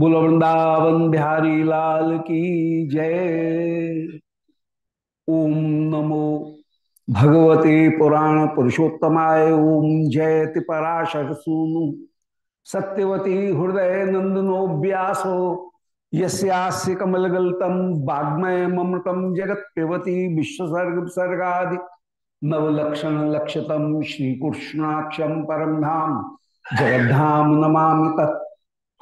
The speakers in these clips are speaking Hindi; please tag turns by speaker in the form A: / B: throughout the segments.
A: बोलो वृंदावन बिहारी लाल की जय। ओम नमो भगवते पुराण पुरुषोत्तमाय ओम जयति पराशर सूनु सत्यवती हृदय नंदनो व्यासो यस्यास्य कमलगल्तम वाग्मय ममृतम जगत पिबती विश्वसर्ग विसर्गादि नवलक्षण लक्षतम श्रीकृष्णाक्षम परम धाम। जगद्धाम नमा तत्।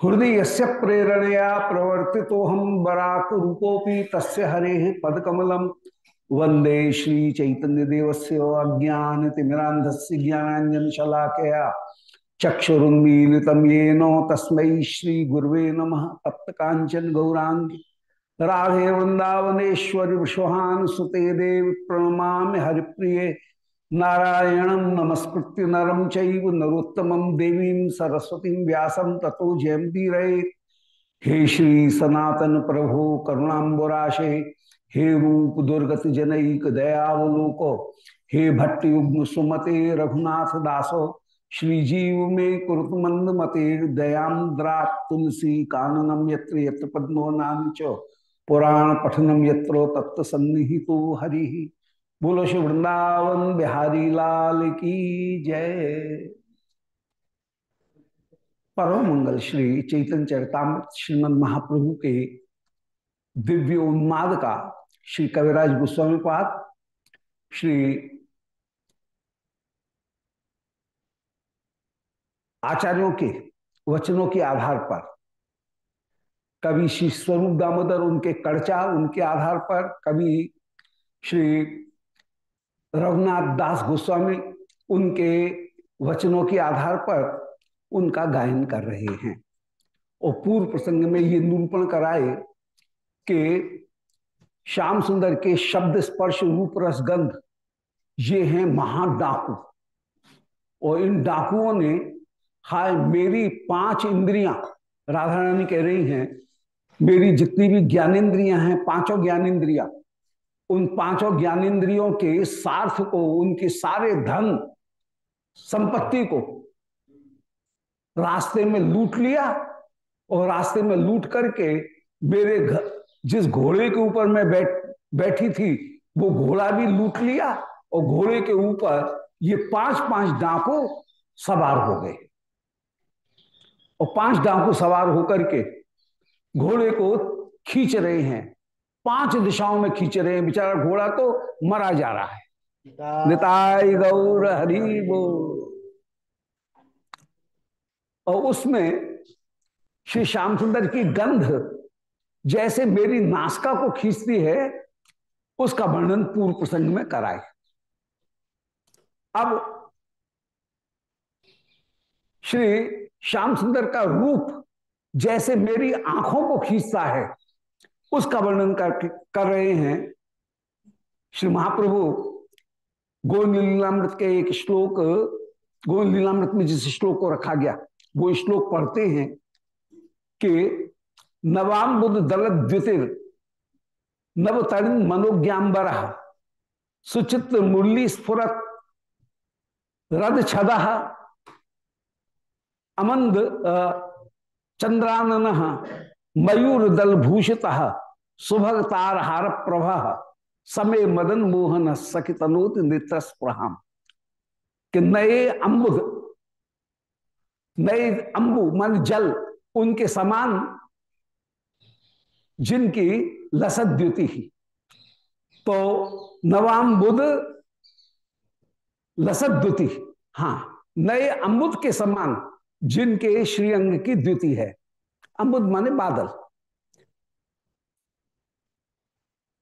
A: हृदय से प्रेरणया प्रवर्ति हम बराक रूपोपी तस् हरे पदकमलम। वंदे श्री चैतन्य देवस्य अज्ञान तिमिरांधस्य ज्ञानांजन शलाकया। चक्षुरुन्मीलितं येन तस्मै श्री नमः। तप्त कांचन गौरांगी राधे वृंदावनेश्वरी विश्वहान सुते देव प्रणमा हरिप्रिय। नारायण नमस्कृत्य नरम चैव नरोत्तमं देवीं सरस्वतीं व्यासं ततो जयंती रहे हे श्री सनातन प्रभो करुणाबराशे हे रूप दुर्गत जनक दयावलोक, हे भट्ट युग्म सुमते रघुनाथ दासो, श्रीजीव में कुरुत मंद मते दयाद्रा तुलसी काननम यत्र यत्र पद्मो नाम च, पुराण पठनम यत्रो तत्व सन्निहितो हरि। बोलो श्री वृंदावन बिहारी लाल की जय। परम मंगल श्री चैतन्य चरतामृत श्रीमद महाप्रभु के दिव्य उन्माद का श्री कविराज गोस्वामी पाद, श्री आचार्यों के वचनों के आधार पर कभी श्री स्वरूप दामोदर, उनके कड़चा उनके आधार पर कभी श्री रघुनाथ दास गोस्वामी उनके वचनों के आधार पर उनका गायन कर रहे हैं। और पूर्व प्रसंग में ये निरूपण कराए कि श्याम सुंदर के शब्द स्पर्श रूप रस गंध, ये हैं महाडाकू और इन डाकुओं ने, हाय मेरी पाँच इंद्रियाँ, राधा रानी कह रही हैं, मेरी जितनी भी ज्ञानेन्द्रियाँ हैं, पाँचों ज्ञानेन्द्रियाँ उन पाँचों ज्ञानेन्द्रियों के सार्थ को, उनके सारे धन, संपत्ति को रास्ते में लूट लिया और रास्ते में लूट करके मेरे घर जिस घोड़े के ऊपर मैं बैठ, बैठी थी, वो घोड़ा भी लूट लिया और घोड़े के ऊपर ये पाँच पाँच डांको सवार हो गए। और पाँच डांको सवार होकर के घोड़े को खींच रहे हैं। पाँच दिशाओं में खींच रहे हैं। बेचारा घोड़ा तो मरा जा रहा है। निताई गौर हरि वो और उसमें श्री श्याम सुंदर की गंध जैसे मेरी नासका को खींचती है उसका वर्णन पूर्व प्रसंग में कराए। अब श्री श्याम सुंदर का रूप जैसे मेरी आँखों को खींचता है उसका वर्णन कर, कर रहे हैं। श्री महाप्रभु गोविंद लीलामृत के एक श्लोक गोविंद लीलामृत में जिस श्लोक को रखा गया वो श्लोक पढ़ते हैं कि नवाम बुद्ध दल नव तरुण मनोज्ञाम्बर सुचित मुरली स्फुरत रद छद अमंद चंद्रानन मयूर दल भूषित सुभग तार हार प्रभ समय मदन मोहन सखितनोत नेत्र स्प्रहाम कि नए अम्बुद नए अंबु, मन जल, उनके समान जिनकी लसत द्युति ही। तो नवाम बुध लसत द्युति हाँ। नए अम्बुद के समान जिनके श्रीअंग की द्युति है। अम्बुद माने बादल।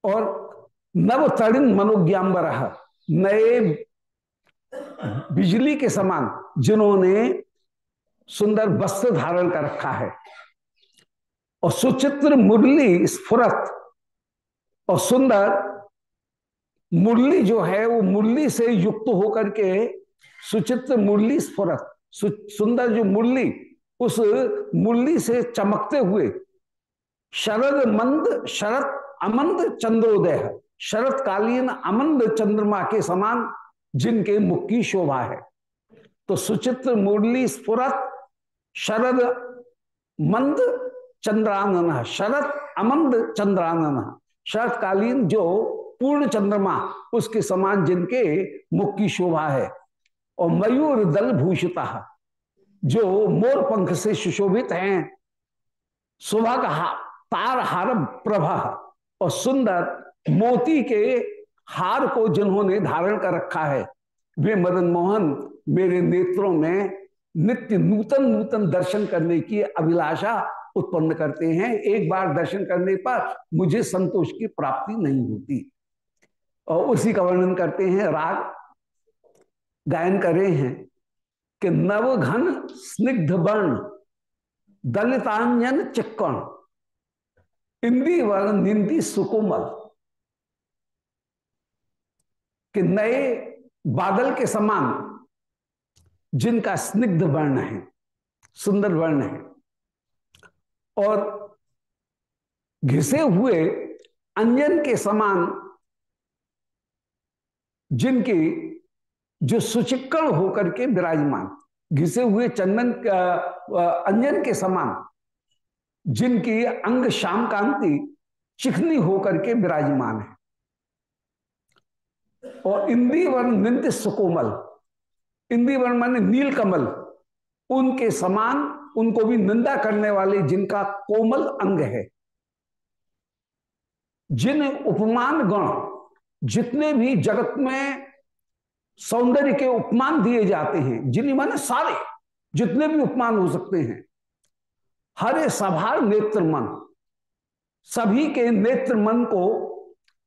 A: और नव तड़िन मनोज्ञाम्बर नए बिजली के समान जिन्होंने सुंदर वस्त्र धारण कर रखा है। और सुचित्र मुरली स्फुरत और सुंदर मुरली जो है, वो मुरली से युक्त होकर के सुचित्र मुरली स्फुरत सुंदर जो मुरली उस मुरली से चमकते हुए शरद मंद शरद अमंद चंद्रोदय शरद कालीन अमंद चंद्रमा के समान जिनके मुख की शोभा है। तो सुचित्र मुरली स्फुरत, शरद मंद चंद्रानन शरद अमंद चंद्रानन शरतकालीन जो पूर्ण चंद्रमा, उसके समान जिनके मुख की शोभा है। और मयूर दल भूषिता जो मोर पंख से सुशोभित हैं सुबह का तार हार प्रभा और सुंदर मोती के हार को जिन्होंने धारण कर रखा है, वे मदन मोहन मेरे नेत्रों में नित्य नूतन नूतन दर्शन करने की अभिलाषा उत्पन्न करते हैं। एक बार दर्शन करने पर मुझे संतोष की प्राप्ति नहीं होती। और उसी का वर्णन करते हैं, राग गायन कर रहे हैं। कि नवघन स्निग्ध वर्ण दलितांजन चिक्कण इंदी वर्ण निंदी सुकोमल। कि नए बादल के समान जिनका स्निग्ध वर्ण है, सुंदर वर्ण है, और घिसे हुए अंजन के समान जिनकी जो सुचिक्कण होकर के विराजमान, घिसे हुए चंदन अंजन के समान, जिनकी अंग श्याम कांति चिकनी होकर के विराजमान है। और इंदी वर्ण नित्य सुकोमल इंदी वर्ण माने नील कमल उनके समान, उनको भी निंदा करने वाले जिनका कोमल अंग है। जिन उपमान गण, जितने भी जगत में सौंदर्य के उपमान दिए जाते हैं, जिन्हें माने सारे, जितने भी उपमान हो सकते हैं। हरे सभार नेत्र मन। सभी के नेत्र मन को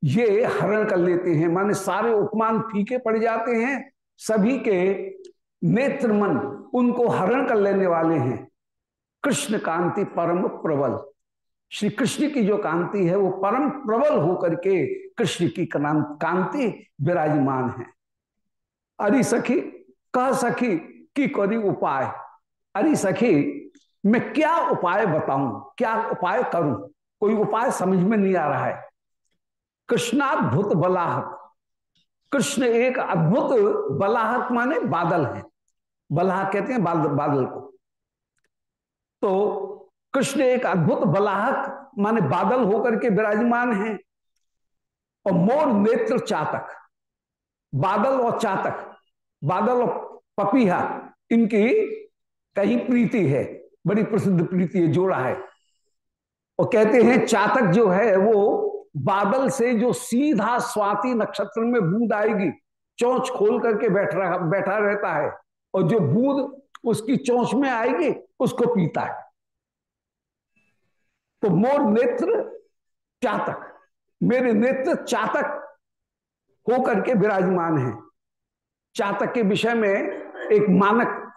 A: ये हरण कर लेते हैं, माने सारे उपमान फीके पड़ जाते हैं, सभी के नेत्र मन उनको हरण कर लेने वाले हैं। कृष्ण कांति परम प्रबल। श्री कृष्ण की जो कांति है, वो परम प्रबल होकर के कृष्ण की कांति विराजमान है। अरे सखी कह सखी की करी उपाय? अरे सखी मैं क्या उपाय बताऊँ? क्या उपाय करूँ? कोई उपाय समझ में नहीं आ रहा है। कृष्णाद्भुत बलाहक। कृष्ण एक अद्भुत बलाहक माने बादल है। बलाहक कहते हैं बादल, बादल को। तो कृष्ण एक अद्भुत बलाहक माने बादल होकर के विराजमान है। और मोर नेत्र चातक। बादल और चातक। बादल और पपीहा, इनकी कहीं प्रीति है, बड़ी प्रसिद्ध प्रीति है, जोड़ा है। और कहते हैं, चातक जो है, वो बादल से जो सीधा स्वाति नक्षत्र में बूंद आएगी, चौंच खोल करके बैठ रहा, बैठा रहता है, और जो बूंद उसकी चौंच में आएगी, उसको पीता है। तो मोर नेत्र चातक, मेरे नेत्र चातक होकर के विराजमान है। चातक के विषय में एक मानक,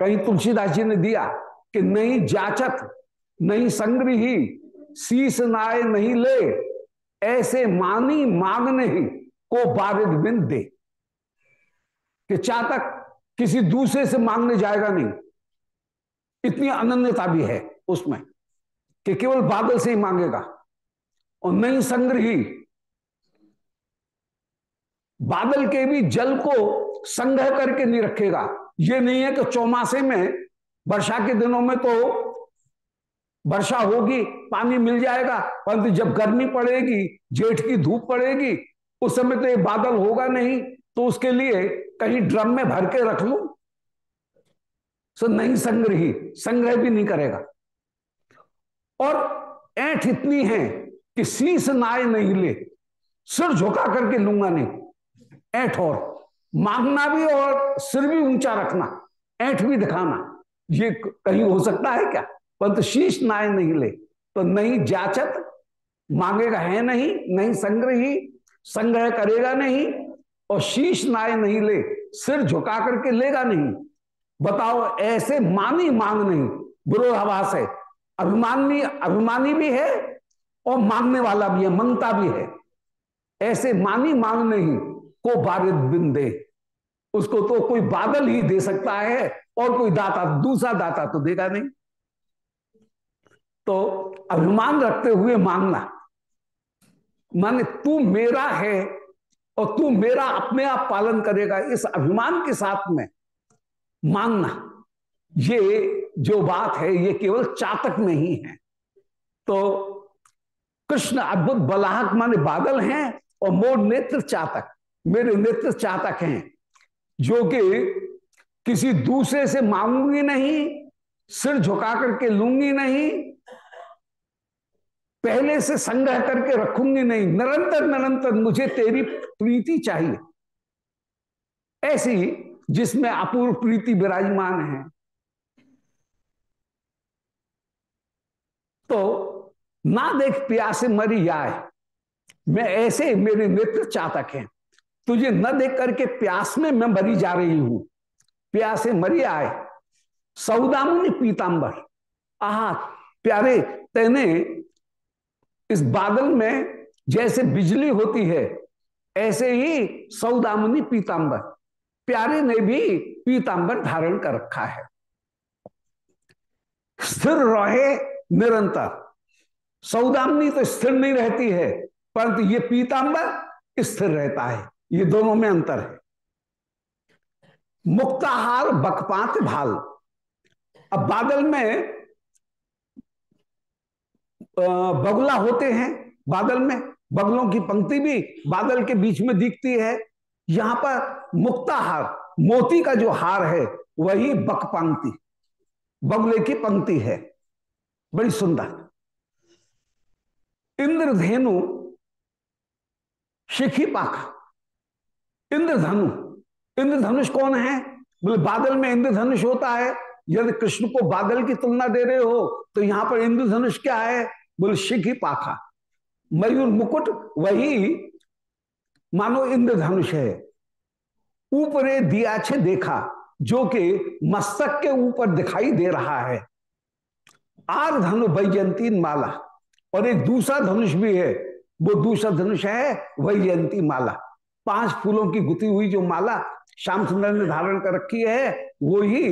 A: कहीं तुलसीदास जी ने दिया कि नहीं जाचत, नहीं संग्रही, शीस नाय नहीं ले, ऐसे मानी मांगने ही को बारिद बिन दे। कि चातक किसी दूसरे से मांगने जाएगा नहीं। इतनी अनन्यता भी है उसमें कि केवल बादल से ही मांगेगा और नहीं संग्रही बादल के भी जल को संग्रह करके नहीं रखेगा। ये नहीं है कि चौमासे में वर्षा के दिनों में तो वर्षा होगी, पानी मिल जाएगा, परंतु जब गर्मी पड़ेगी, जेठ की धूप पड़ेगी, उस समय तो ये बादल होगा नहीं तो उसके लिए कहीं ड्रम में भर के रख लू। सो नहीं संग्रही, संग्रह भी नहीं करेगा। और ऐठ इतनी है कि शीश नाय नहीं ले, सिर झुका करके लूँगा नहीं। ऐठ और। मांगना भी और सिर भी ऊँचा रखना, ऐठ भी दिखाना, ये कहीं हो सकता है क्या? परंतु शीश नाय नहीं ले तो नहीं जाचत, मांगेगा है नहीं नहीं संग्रही, संग्रह करेगा नहीं, और शीश नाय नहीं ले, सिर झुका करके लेगा नहीं। बताओ, ऐसे मानी मांग नहीं विरोधाभास है। अभिमानी अभिमानी भी है, और मांगने वाला भी है मंगता भी है। ऐसे मानी मांग नहीं को बारिद बिन दे। उसको तो कोई बादल ही दे सकता है और कोई दाता, दूसरा दाता तो देगा नहीं। तो अभिमान रखते हुए मांगना, माने तू मेरा है और तू मेरा अपने आप पालन करेगा, इस अभिमान के साथ में मांगना। ये जो बात है, ये केवल चातक में ही है। तो कृष्ण अद्भुत बलाहक माने बादल हैं और मोर नेत्र चातक। मेरे नेत्र चातक हैं, जो कि किसी दूसरे से मांगूँगी नहीं, सिर झुका करके लूँगी नहीं, पहले से संग्रह करके रखूँगी नहीं। निरंतर निरंतर मुझे तेरी प्रीति चाहिए। ऐसी जिसमें अपूर्व प्रीति विराजमान है। तो ना देख प्यासे मरी आए। मैं ऐसे मेरे नेत्र चातक हैं। तुझे न देख करके प्यास में मैं मरी जा रही हूँ। प्यासे मरी आए। सौदामुनि पीतांबर। आहा, प्यारे, तेने इस बादल में जैसे बिजली होती है, ऐसे ही सौदामुनि पीतांबर। प्यारे ने भी पीतांबर धारण कर रखा है। स्थिर रहे निरंतर। सौदामनी तो स्थिर नहीं रहती है, परंतु ये पीतांबर स्थिर रहता है। ये दोनों में अंतर है। मुक्ताहार, बकपात, भाल। अब बादल में बगुला होते हैं बादल में, बगलों की पंक्ति भी बादल के बीच में दिखती है। यहाँ पर मुक्ताहार, मोती का जो हार है, वही बकपंक्ति, बगुले की पंक्ति है। बड़ी सुंदर। इंद्रधेनु, शिखी पाखा। इंद्रधनु। इंद्रधनुष कौन है? बोले, बादल में इंद्रधनुष होता है। यदि कृष्ण को बादल की तुलना दे रहे हो तो यहाँ पर इंद्रधनुष क्या है? बोले, शिखी पाखा। मयूर मुकुट, वही मानो इंद्रधनुष है। ऊपरे दिया छे देखा, जो कि मस्तक के ऊपर दिखाई दे रहा है। आर धनु वैजयंती माला। और एक दूसरा धनुष भी है। वो दूसरा धनुष है वैजयंती माला। पाँच फूलों की गुती हुई जो माला श्याम सुंदर ने धारण कर रखी है, वो ही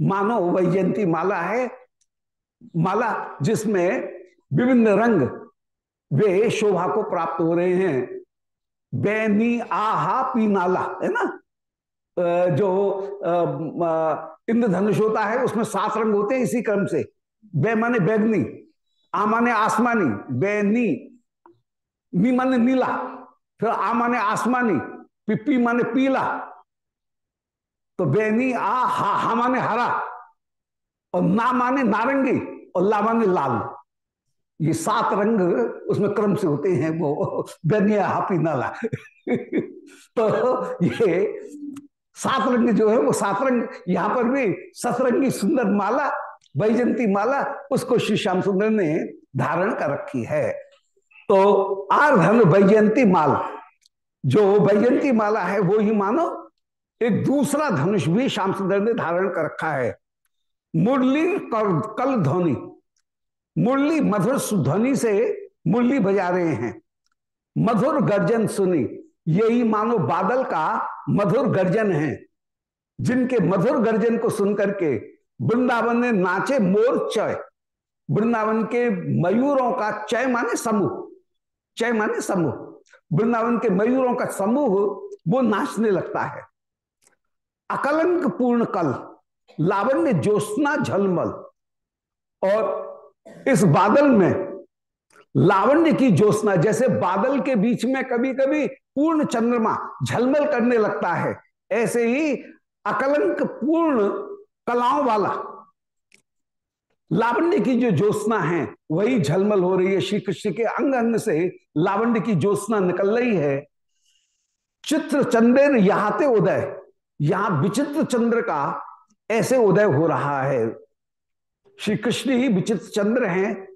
A: मानो वैजयंती माला है। माला जिसमें विभिन्न रंग वे शोभा को प्राप्त हो रहे हैं। बैनी आहा पीनाला है ना? जो इंद्रधनुष होता है, उसमें सात रंग होते हैं इसी क्रम से। बै माने बैगनी, आ माने आसमानी, बैनी, नी माने नीला। फिर आ माने आसमानी पिप्पी माने पीला। तो बैनी आ, हा हा माने हरा, और ना माने नारंगी, और ला माने लाल। ये सात रंग उसमें क्रम से होते हैं, वो बैनिया हापी नाला। तो ये सात रंग जो है, वो सात रंग, यहाँ पर भी सतरंगी सुंदर माला वैजंती माला, उसको श्री श्याम सुंदर ने धारण कर रखी है। तो आर्धन वैजयंती माल। जो वैजयंती माला है, वो ही मानो एक दूसरा धनुष भी श्याम सुंदर ने धारण कर रखा है। मुरली कल ध्वनि। मुरली मधुर ध्वनि से मुरली बजा रहे हैं। मधुर गर्जन सुनी। यही मानो बादल का मधुर गर्जन है। जिनके मधुर गर्जन को सुनकर के वृंदावन ने नाचे मोर चय। वृंदावन के मयूरों का चय माने समूह। चय माने समूह, वृंदावन के मयूरों का समूह, वो नाचने लगता है। अकलंक पूर्ण कल, लावण्य ज्योत्ना झलमल। और इस बादल में लावण्य की ज्योत्ना जैसे बादल के बीच में कभी कभी पूर्ण चंद्रमा झलमल करने लगता है, ऐसे ही अकलंक पूर्ण कलाओं वाला लावण्य की जो ज्योत्ना है, वही झलमल हो रही है। श्री कृष्ण के अंग अंग से लावण्य की ज्योत्ना निकल रही है। चित्र चंद्र यहाते उदय। यहाँ विचित्र चंद्र का ऐसे उदय हो रहा है। श्री कृष्ण ही विचित्र चंद्र हैं।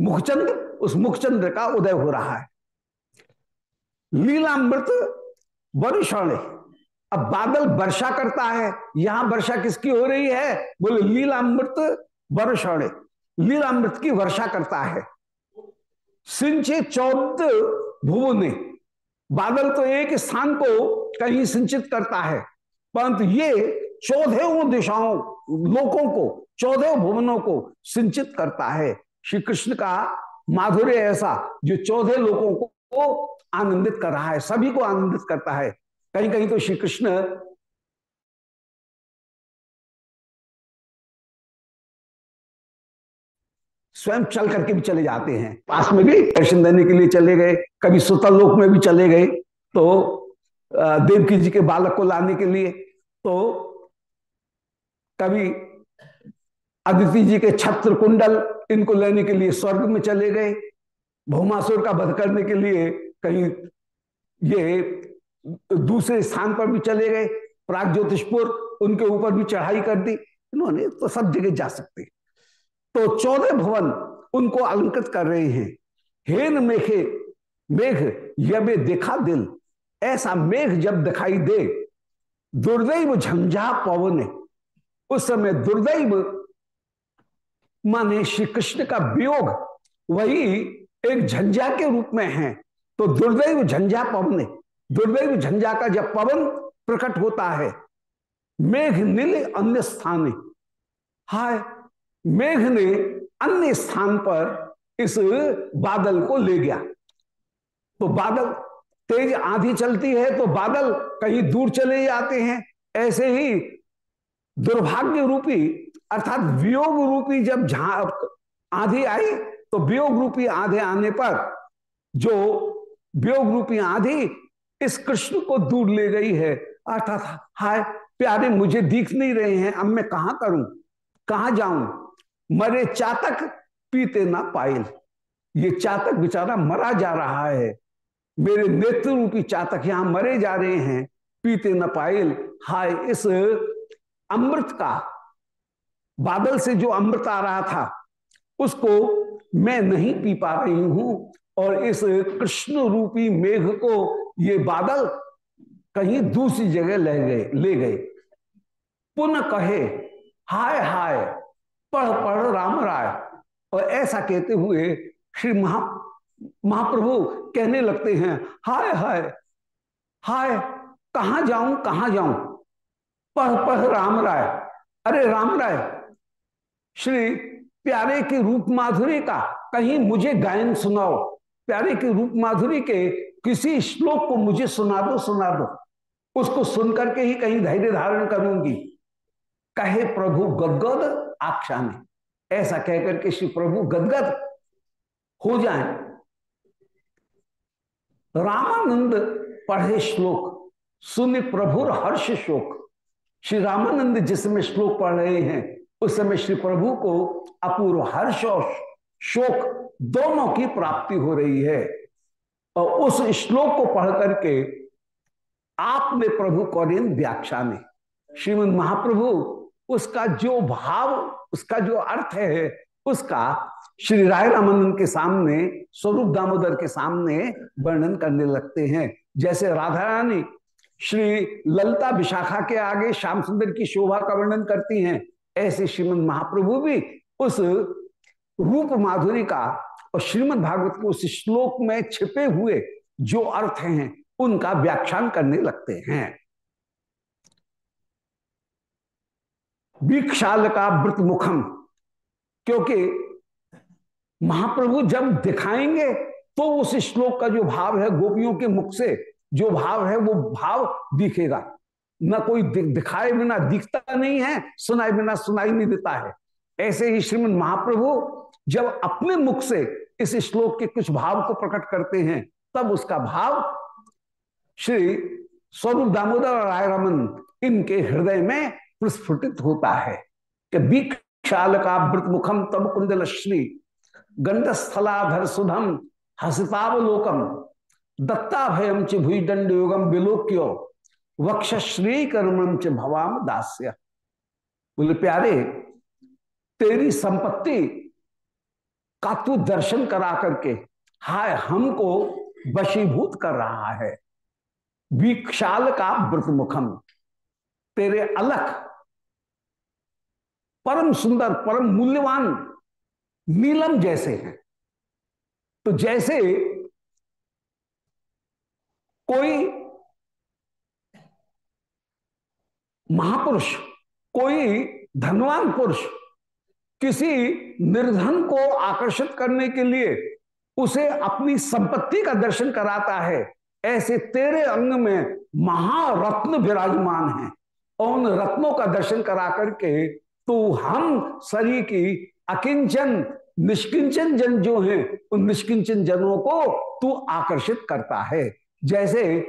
A: मुखचंद्र, उस मुखचंद्र का उदय हो रहा है। लीलामृत वरुषण। अब बादल वर्षा करता है। यहाँ वर्षा किसकी हो रही है? बोले, लीलामृत वर्षण। लीलामृत की वर्षा करता है। सिंचे चौदह भुवने। बादल तो एक स्थान को कहीं सिंचित करता है। परंतु ये चौदह दिशाओं लोगों को, चौदह भुवनों को सिंचित करता है। श्री कृष्ण का माधुर्य ऐसा, जो चौदह लोगों को आनंदित कर रहा है, सभी को आनंदित करता है। कहीं कहीं तो श्री कृष्ण स्वयं चल करके भी चले जाते हैं। पास में भी दर्शन देने के लिए चले गए, कभी सुतल लोक में भी चले गए। तो देवकी जी के बालक को लाने के लिए तो कभी अदिति जी के छत्र कुंडल इनको लेने के लिए स्वर्ग में चले गए। भौमासुर का वध करने के लिए कहीं ये दूसरे स्थान पर भी चले गए। प्राग ज्योतिषपुर उनके ऊपर भी चढ़ाई कर दी। इन्होंने तो सब जगह जा सकते। तो चौदह भवन उनको अलंकृत कर रहे हैं। हेन मेघे, मेघ यबे देखा दिल। ऐसा मेघ जब दिखाई दे, दुर्दैव झंझा पवन। उस समय दुर्दैव माने श्री कृष्ण का वियोग वही एक झंझा के रूप में है। तो दुर्दैव झंझा पवन, दुर्दैव झंझा का जब पवन प्रकट होता है, मेघ नील अन्य स्थान। हाय मेघ ने अन्य स्थान पर इस बादल को ले गया। तो बादल तेज आंधी चलती है तो बादल कहीं दूर चले जाते हैं। ऐसे ही दुर्भाग्य रूपी, अर्थात वियोग रूपी जब आंधी आई तो वियोग रूपी आधे आने पर जो वियोग रूपी आंधी इस कृष्ण को दूर ले गई है। अर्थात, हाय, प्यारे, मुझे दिख नहीं रहे हैं, अब मैं कहा करूँ? कहा जाऊँ? मरे चातक पीते ना पायल। ये चातक बेचारा मरा जा रहा है। मेरे नेत्र रूपी चातक यहाँ मरे जा रहे हैं। पीते न पायल। हाय, इस अमृत का, बादल से जो अमृत आ रहा था, उसको मैं नहीं पी पा रही हूँ और इस कृष्ण रूपी मेघ को ये बादल कहीं दूसरी जगह ले गए ले गए। पुनः कहे, हाय हाय पढ़ पढ़ राम राय। और ऐसा कहते हुए श्री महा, महाप्रभु कहने लगते हैं, हाय हाय हाय, कहा जाऊँ कहा जाऊँ? पढ़ पढ़ राम राय। अरे राम राय, श्री प्यारे के रूप माधुरी का कहीं मुझे गायन सुनाओ। प्यारे के रूप माधुरी के किसी श्लोक को मुझे सुना दो सुना दो। उसको सुनकर के ही कहीं धैर्य धारण करूँगी। कहे प्रभु गदगद आख्याने ऐसा कहकर के श्री प्रभु गदगद हो जाए। रामानंद पढ़े श्लोक, सुन प्रभुर हर्ष शोक। श्री रामानंद जिसमें श्लोक पढ़ रहे हैं, उस समय श्री प्रभु को अपूर्व हर्ष और शोक दोनों की प्राप्ति हो रही है। और उस श्लोक को पढ़ करके आपने प्रभु कौरिन व्याख्या में। श्रीमद महाप्रभु उसका जो भाव, उसका जो अर्थ है, उसका श्री राय रामानंद के सामने, स्वरूप दामोदर के सामने वर्णन करने लगते हैं। जैसे राधा रानी श्री ललता विशाखा के आगे श्याम सुंदर की शोभा का वर्णन करती हैं, ऐसे श्रीमद महाप्रभु भी उस रूप माधुरी का और श्रीमद भागवत के उस श्लोक में छिपे हुए जो अर्थ हैं, उनका व्याख्यान करने लगते हैं। वीक्षाल का वृत मुखम क्योंकि महाप्रभु जब दिखाएँगे तो उस श्लोक का जो भाव है, गोपियों के मुख से जो भाव है, वो भाव दिखेगा। न कोई दिखाए बिना दिखता नहीं है, सुनाए बिना सुनाई नहीं देता है। ऐसे ही श्रीमद महाप्रभु जब अपने मुख से इस श्लोक के कुछ भाव को प्रकट करते हैं, तब उसका भाव श्री स्वरूप दामोदर राय रमन इनके हृदय में प्रस्फुटित होता है कि बीक्षाल का वृत मुखम तब कुंडल श्री गंडस्थलाधर सुधम हसतावलोकम दत्ताभयम च भूई दंड योगम विलोक्यो वक्ष श्री कर्मम च भवाम दास्य। बोले, प्यारे, तेरी संपत्ति का तू दर्शन करा करके, हाय, हमको वशीभूत कर रहा है। विक्षाल का व्रत मुखम तेरे अलख परम सुंदर, परम मूल्यवान नीलम जैसे हैं। तो जैसे कोई महापुरुष, कोई धनवान पुरुष किसी निर्धन को आकर्षित करने के लिए उसे अपनी संपत्ति का दर्शन कराता है, ऐसे तेरे अंग में महारत्न विराजमान है। और उन रत्नों का दर्शन करा करके तो हम शरीर की अकिंचन, निष्किंचन जन जो हैं, उन निष्किंचन जनों को तू आकर्षित करता है। जैसे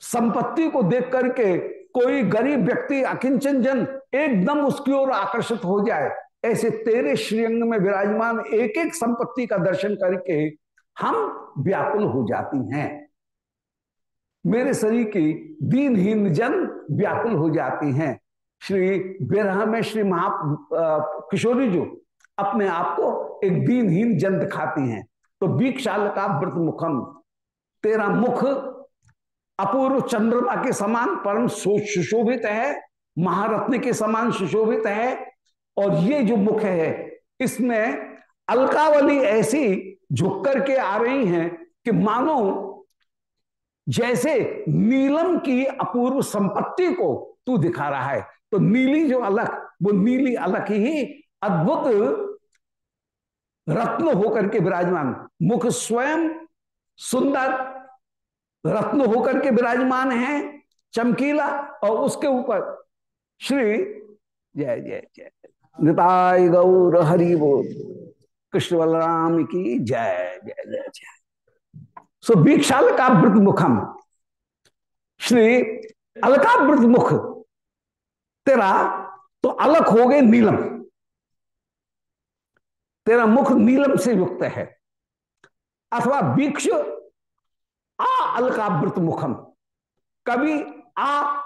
A: संपत्ति को देख करके कोई गरीब व्यक्ति, अकिंचन जन, एकदम उसकी ओर आकर्षित हो जाए, ऐसे तेरे श्रीअंग में विराजमान एक एक संपत्ति का दर्शन करके हम व्याकुल हो जाती हैं। मेरे शरीर की दीनहीन जन व्याकुल हो जाती हैं। श्री विरह में श्री महा किशोरी जो अपने आप को एक दीनहीन जन दिखाती हैं। तो बीक्षाल का व्रत मुखम तेरा मुख अपूर्व चंद्रमा के समान परम सुशोभित है, महारत्न के समान सुशोभित है, और ये जो मुख है, इसमें अलकावली ऐसी झुक करके आ रही हैं कि मानो जैसे नीलम की अपूर्व संपत्ति को तू दिखा रहा है। तो नीली जो अलग वो नीली अलग ही अद्भुत रत्न होकर के विराजमान। मुख स्वयं सुंदर रत्न होकर के विराजमान है, चमकीला और उसके ऊपर श्री जय जय जय। निताय गौर हरि बोल। कृष्ण बलराम की जय जय जय जय। सो वीक्षाल का मुखम श्री अलका वृत मुख तेरा तो अलग हो गए नीलम। तेरा मुख नीलम से युक्त है। अथवा वीक्ष आ अलकावृत मुखम। कभी आ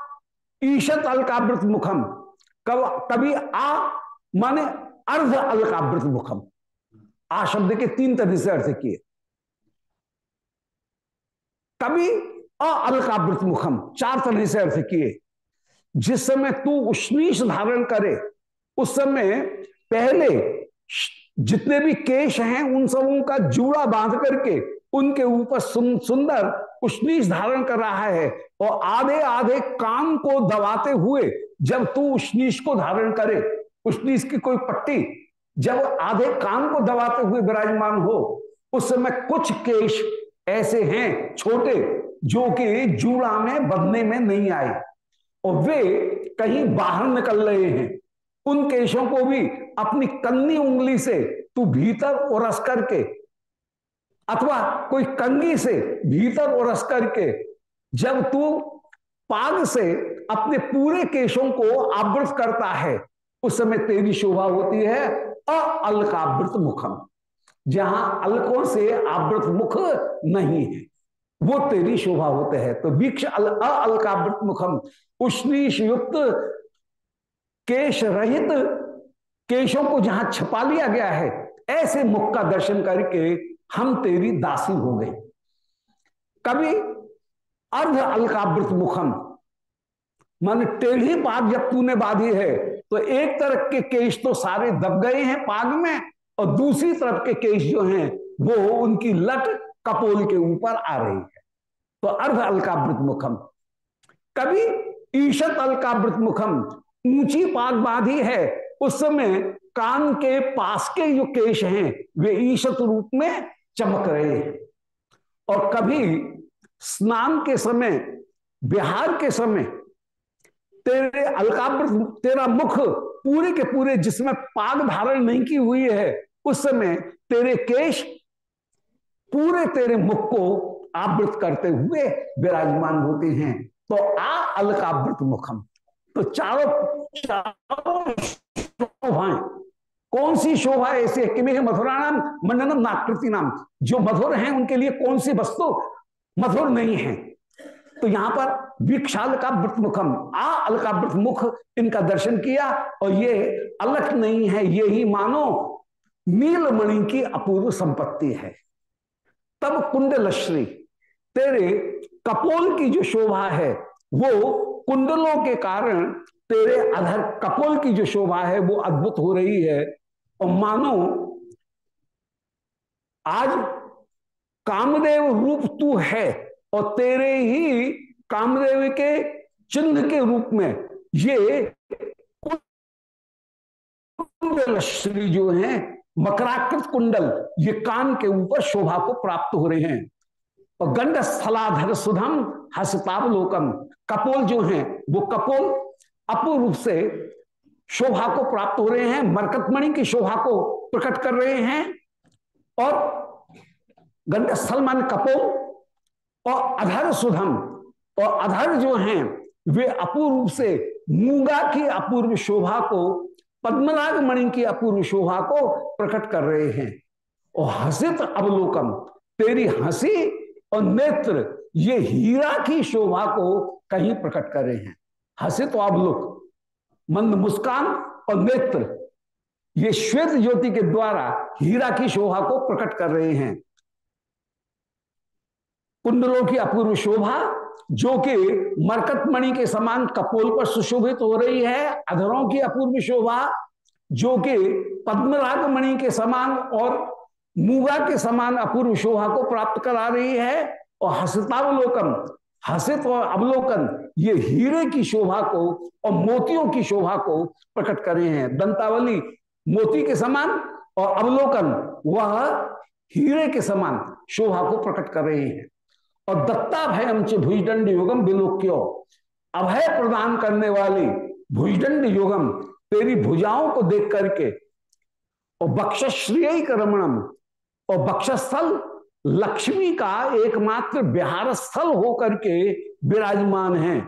A: ईशत अलकावृत मुखम। कब कभी आ माने अर्ध अलकावृत मुखम। आ शब्द के तीन तरह से अर्थ किए। कभी अलकावृत मुखम। चार तरह से अर्थ किए। जिस समय तू उष्णीश धारण करे, उस समय पहले जितने भी केश हैं, उन सबों का जूड़ा बाँध करके उनके ऊपर सुंदर उष्णीश धारण कर रहा है और आधे आधे कान को दबाते हुए जब तू उष्णीश को धारण करे उष्णीश की कोई पट्टी जब आधे कान को दबाते हुए विराजमान हो, उस समय कुछ केश ऐसे हैं छोटे जो कि जूड़ा में बदने में नहीं आए। और वे कहीं बाहर निकल रहे हैं। उन केशों को भी अपनी कन्नी उंगली से तू भीतर उरस करके, अथवा कोई कंगी से भीतर उरस करके, जब तू पाग से अपने पूरे केशों को आवृत करता है, उस समय तेरी शोभा होती है अलकावृत मुखम, जहाँ अलकों से आवृत मुख नहीं है। वो तेरी शोभा होते हैं। तो वीक्ष अलकावृत मुखम उष्णीश युक्त केश रहित केशों को जहाँ छपा लिया गया है, ऐसे मुख का दर्शन करके हम तेरी दासी हो गए। कभी अर्ध अलकावृत मुखम मान टेढ़ी पाग जब तूने बांधी है तो एक तरफ़ के केश तो सारे दब गए हैं पाग में, और दूसरी तरफ़ के केश जो हैं, वो उनकी लट कपोल के ऊपर आ रही है। तो अर्ध अलकावृत मुखम कभी ईशत अलकावृत मुखम ऊँची पाग बांधी है, उस समय कान के पास के जो केश हैं, वे ईशत रूप में चमक रहे हैं। और कभी स्नान के समय बिहार के समय, तेरे अलकावृत, तेरा मुख पूरे के पूरे जिसमें पाग धारण नहीं की हुई है, उस समय तेरे केश पूरे तेरे मुख को आवृत करते हुए विराजमान होते हैं। तो आ अलकावृत मुखम। तो चारों चारों शोभाएँ। कौन सी शोभा ऐसी? है मथुरा नाम मंडनम नाकृति नाम। जो मधुर हैं, उनके लिए कौन सी वस्तु मधुर नहीं है? तो यहाँ पर विक्षाल का वृत मुखम। आ अल का वृत मुख इनका दर्शन किया और ये अलग नहीं है। ये ही मानो नीलमणि की अपूर्व संपत्ति है। तब कुंडलश्री, तेरे कपोल की जो शोभा है, वो कुंडलों के कारण तेरे अधर कपोल की जो शोभा है, वो अद्भुत हो रही है। और मानो, आज कामदेव रूप तू है और तेरे ही कामदेव के चिन्ह के रूप में ये कुंडल श्री जो है मकराकृत कुंडल, ये कान के ऊपर शोभा को प्राप्त हो रहे हैं। और गंड स्थलाधर सुधम हसतावलोकम। कपोल जो हैं, वो कपोल अपूर्व से शोभा को प्राप्त हो रहे हैं, मरकतमणि की शोभा को प्रकट कर रहे हैं। और गंड स्थल मान कपोल और अधर सुधम और अधर जो हैं, वे अपूर्व से मूँगा की अपूर्व शोभा को पद्मनाग मणि की अपूर्व शोभा को प्रकट कर रहे हैं। और हसित अवलोकन, तेरी हँसी और नेत्र, ये हीरा की शोभा को कहीं प्रकट कर रहे हैं। हसित अवलोक, मंद मुस्कान और नेत्र, ये श्वेत ज्योति के द्वारा हीरा की शोभा को प्रकट कर रहे हैं। कुंडलों की अपूर्व शोभा जो कि मरकत मणि के समान कपोल पर सुशोभित हो रही है, अधरों की अपूर्व शोभा, जो कि पद्मराग मणि के समान और मूगा के समान अपूर्व शोभा को प्राप्त करा रही है, और हसतावलोकन, हसित और अवलोकन, ये हीरे की शोभा को और मोतियों की शोभा को प्रकट कर रहे हैं। दंतावली, मोती के समान और अवलोकन, वह हीरे के समान शोभा को प्रकट कर रहे हैं। और दत्ता भयम च भुजदंड योगम विलोक्यो। अभय प्रदान करने वाली भुजदंड योगम तेरी भुजाओं को देख करके, और बक्षश्रिय रमणम, और बक्षस्थल लक्ष्मी का एकमात्र बिहार स्थल होकर के विराजमान है।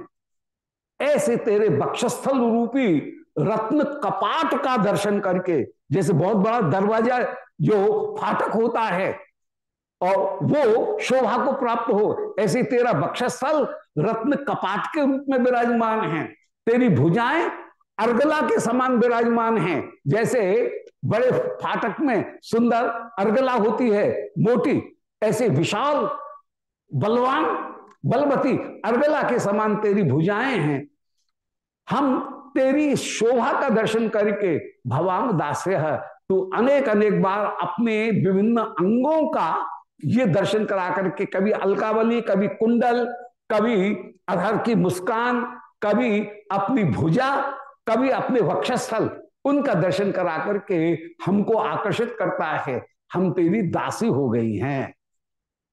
A: ऐसे तेरे बक्षस्थल रूपी रत्न कपाट का दर्शन करके, जैसे बहुत बड़ा दरवाज़ा जो फाटक होता है और वो शोभा को प्राप्त हो। ऐसे तेरा बक्षस्थल रत्न कपाट के रूप में विराजमान है। तेरी भुजाएँ अर्गला के समान विराजमान हैं। जैसे बड़े फाटक में सुंदर अर्गला होती है, मोटी, ऐसे विशाल, बलवान बलवती अर्गला के समान तेरी भुजाएँ हैं। हम तेरी शोभा का दर्शन करके भवांग दास्य है तू अनेक अनेक बार अपने विभिन्न अंगों का ये दर्शन करा करके कभी अलकावली, कभी कुंडल, कभी अधर की मुस्कान, कभी अपनी भुजा, कभी अपने वक्षस्थल, उनका दर्शन करा करके हमको आकर्षित करता है। हम तेरी दासी हो गई हैं।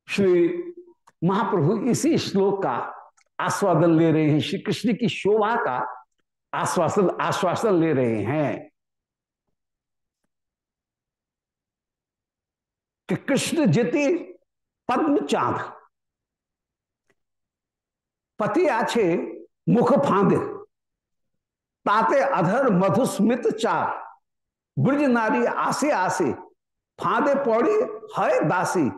A: श्री महाप्रभु इसी श्लोक का आस्वादन ले रहे हैं। श्री कृष्ण की शोभा का आश्वासन आश्वासन ले रहे हैं। कि कृष्ण जिति पद्म चाँद। पति आछे मुख फांदे। ताते अधर मधुस्मित चार। ब्रज नारी आसे आसे, फांदे पौड़ी है दासी,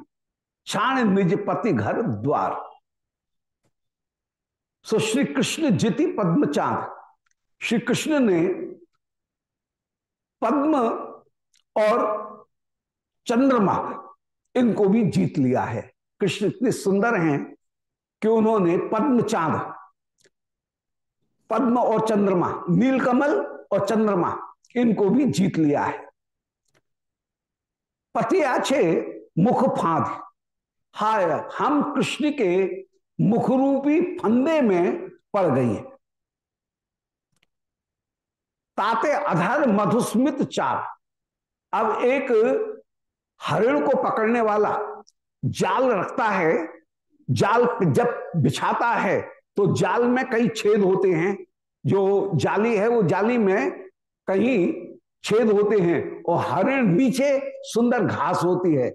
A: छाण निज पति घर द्वार। सो श्री कृष्ण जिति पद्म चाँद। श्री कृष्ण ने पद्म और चंद्रमा इनको भी जीत लिया है। कृष्ण इतने सुंदर हैं कि उन्होंने पद्म चाँद, पद्म और चंद्रमा, नीलकमल और चंद्रमा इनको भी जीत लिया है। पति आछे मुख फांद। हाय, हम कृष्ण के मुखरूपी फंदे में पड़ गई है। ताते अधर मधुस्मित चार। अब एक हरिण को पकड़ने वाला जाल रखता है, जाल जब बिछाता है तो जाल में कई छेद होते हैं। जो जाली है, वो जाली में कहीं छेद होते हैं और हरिण नीचे सुंदर घास होती है।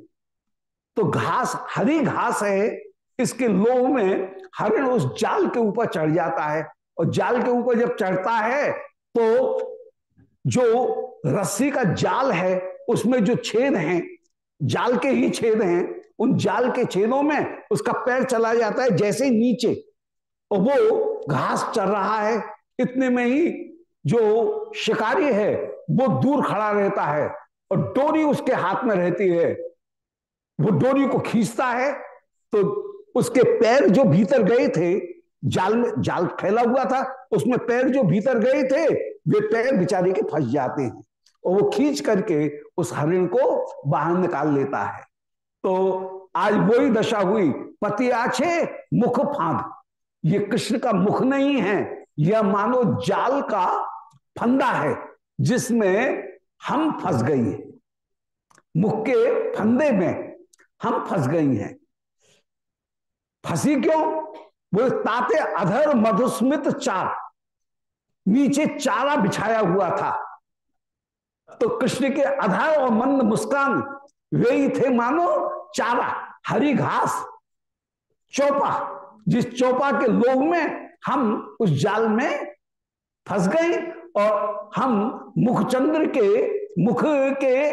A: तो घास, हरी घास है, इसके लोह में हरिण उस जाल के ऊपर चढ़ जाता है और जाल के ऊपर जब चढ़ता है तो जो रस्सी का जाल है, उसमें जो छेद हैं जाल के ही छेद हैं। उन जाल के छेदों में उसका पैर चला जाता है जैसे नीचे। और वो घास चल रहा है। इतने में ही जो शिकारी है, वो दूर खड़ा रहता है और डोरी उसके हाथ में रहती है। वो डोरी को खींचता है। तो उसके पैर जो भीतर गए थे, जाल में, जाल फैला हुआ था, उसमें पैर जो भीतर गए थे, वे पैर बिचारे के फंस जाते हैं। और वो खींच करके उस हरिण को बाहर निकाल लेता है। तो आज वो ही दशा हुई, पति आछे, मुख फांद। ये कृष्ण का मुख नहीं है, यह मानो जाल का फंदा है, जिसमें हम फंस गई हैं। मुख के फंदे में हम फंस गई हैं। फंसी क्यों? वो ताते अधर मधुस्मित चार, नीचे चारा बिछाया हुआ था। तो कृष्ण के अधर और मंद मुस्कान, वे ही थे मानो चारा, हरी घास, चौपा। जिस चौपा के लोग में हम उस जाल में फंस गए और हम मुखचंद्र के मुख के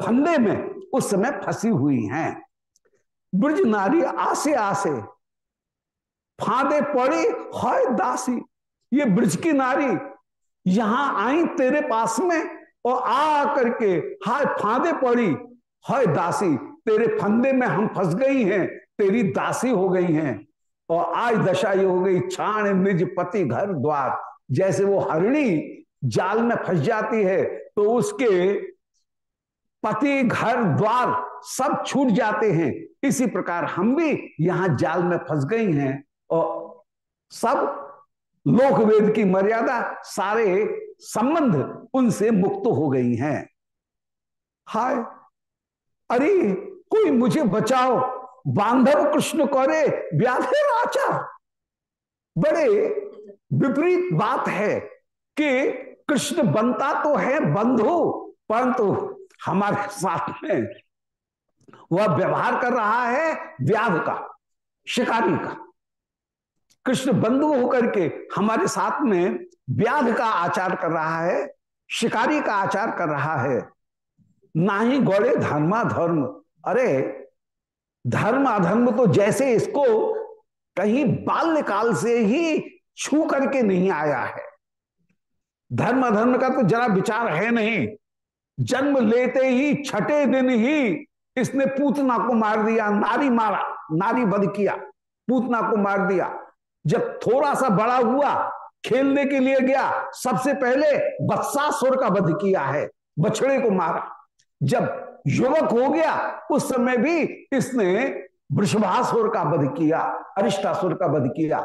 A: फंदे में उस समय फंसी हुई हैं। ब्रज नारी आसे आसे, फादे पड़े, हाय दासी, ये ब्रज की नारी, यहाँ आई तेरे पास में और आ करके हाय फादे पड़ी। हाय दासी, तेरे फंदे में हम फंस गई हैं, तेरी दासी हो गई हैं। और आज दशा ये हो गई, छाण निज पति घर द्वार। जैसे वो हरणी जाल में फंस जाती है तो उसके पति घर द्वार सब छूट जाते हैं। इसी प्रकार हम भी यहाँ जाल में फंस गई हैं और सब लोक वेद की मर्यादा सारे संबंध उनसे मुक्त हो गई हैं। हाय, अरे, कोई मुझे बचाओ। बांधव कृष्ण करे, व्याधे राचा बड़े विपरीत बात है कि कृष्ण बनता तो है, बंधु, परंतु हमारे साथ में वह व्यवहार कर रहा है व्याध का, शिकारी का। कृष्ण बंधु होकर के हमारे साथ में व्याध का आचार कर रहा है, शिकारी का आचार कर रहा है। ना ही गौड़े धर्मा धर्म अरे धर्म अधर्म तो जैसे इसको कहीं बाल्यकाल से ही छू करके नहीं आया है। धर्म अधर्म का तो जरा विचार है नहीं। जन्म लेते ही, छठे दिन ही इसने पूतना को मार दिया, नारी मारा, नारी बध किया, पूतना को मार दिया। जब थोड़ा सा बड़ा हुआ, खेलने के लिए गया, सबसे पहले बत्सासुर का वध किया है, बछड़े को मारा। जब युवक हो गया, उस समय भी इसने वृषभासुर का वध किया अरिष्टासुर का वध किया।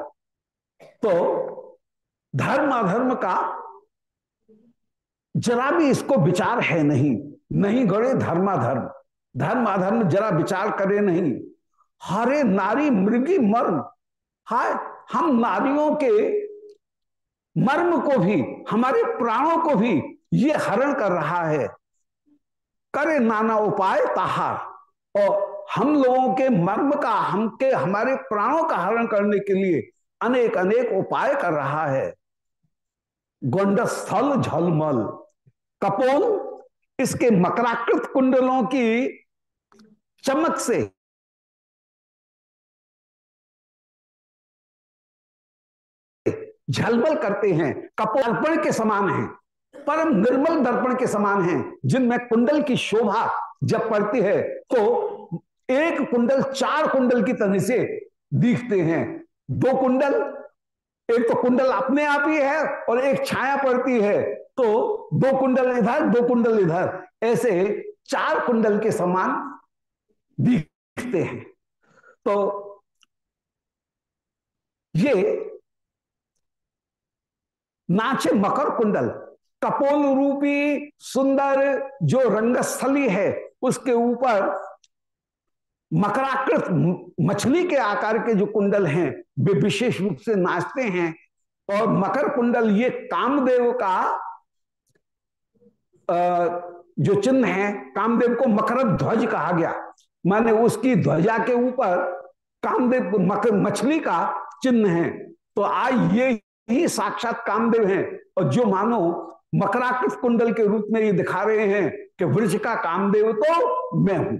A: तो धर्म अधर्म का जरा भी इसको विचार है नहीं नहीं गड़े धर्माधर्म। धर्म अधर्म जरा विचार करे नहीं। हरे नारी मृगी मर्म हाय हम नारियों के मर्म को भी, हमारे प्राणों को भी ये हरण कर रहा है। करे नाना उपाय ताहार और हम लोगों के मर्म का, हम के, हमारे प्राणों का हरण करने के लिए अनेक अनेक उपाय कर रहा है। गोंडस्थल झलमल। कपोल, इसके मकराकृत कुंडलों की चमक से झलमल करते हैं कपोर्पण के समान हैं, परम निर्मल दर्पण के समान हैं, जिनमें कुंडल की शोभा जब पड़ती है तो एक कुंडल चार कुंडल की तरह से दिखते हैं। दो कुंडल, एक तो कुंडल अपने आप ही है और एक छाया पड़ती है। तो दो कुंडल इधर, दो कुंडल इधर, ऐसे चार कुंडल के समान दिखते हैं। तो ये नाचे मकर कुंडल। कपोल रूपी सुंदर जो रंगस्थली है, उसके ऊपर मकराकृत मछली के आकार के जो कुंडल हैं, वे विशेष रूप से नाचते हैं। और मकर कुंडल ये कामदेव का जो चिन्ह है, कामदेव को मकर ध्वज कहा गया। माने उसकी ध्वजा के ऊपर कामदेव मकर मछली का चिन्ह है। तो आज ये ही साक्षात कामदेव हैं। और जो मानो मकराकृत कुंडल के रूप में ये दिखा रहे हैं कि वृक्ष का कामदेव तो मैं हूँ।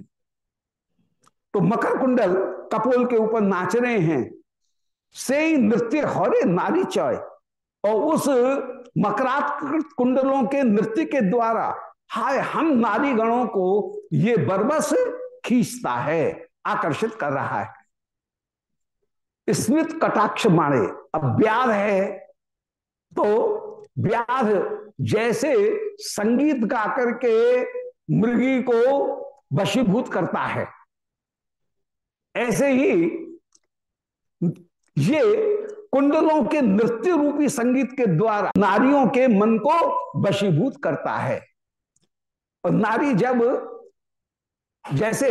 A: तो मकर कुंडल कपोल के ऊपर नाच रहे हैं। से नृत्य हरे नारी चय। और उस मकराकृत कुंडलों के नृत्य के द्वारा हाय हम नारी गणों को ये बरबस खींचता है, आकर्षित कर रहा है। स्मित कटाक्ष माणे। अब ब्याध है तो ब्याध जैसे संगीत गा करके मृगी को वशीभूत करता है। ऐसे ही ये कुंडलों के नृत्य रूपी संगीत के द्वारा नारियों के मन को वशीभूत करता है। और नारी जब जैसे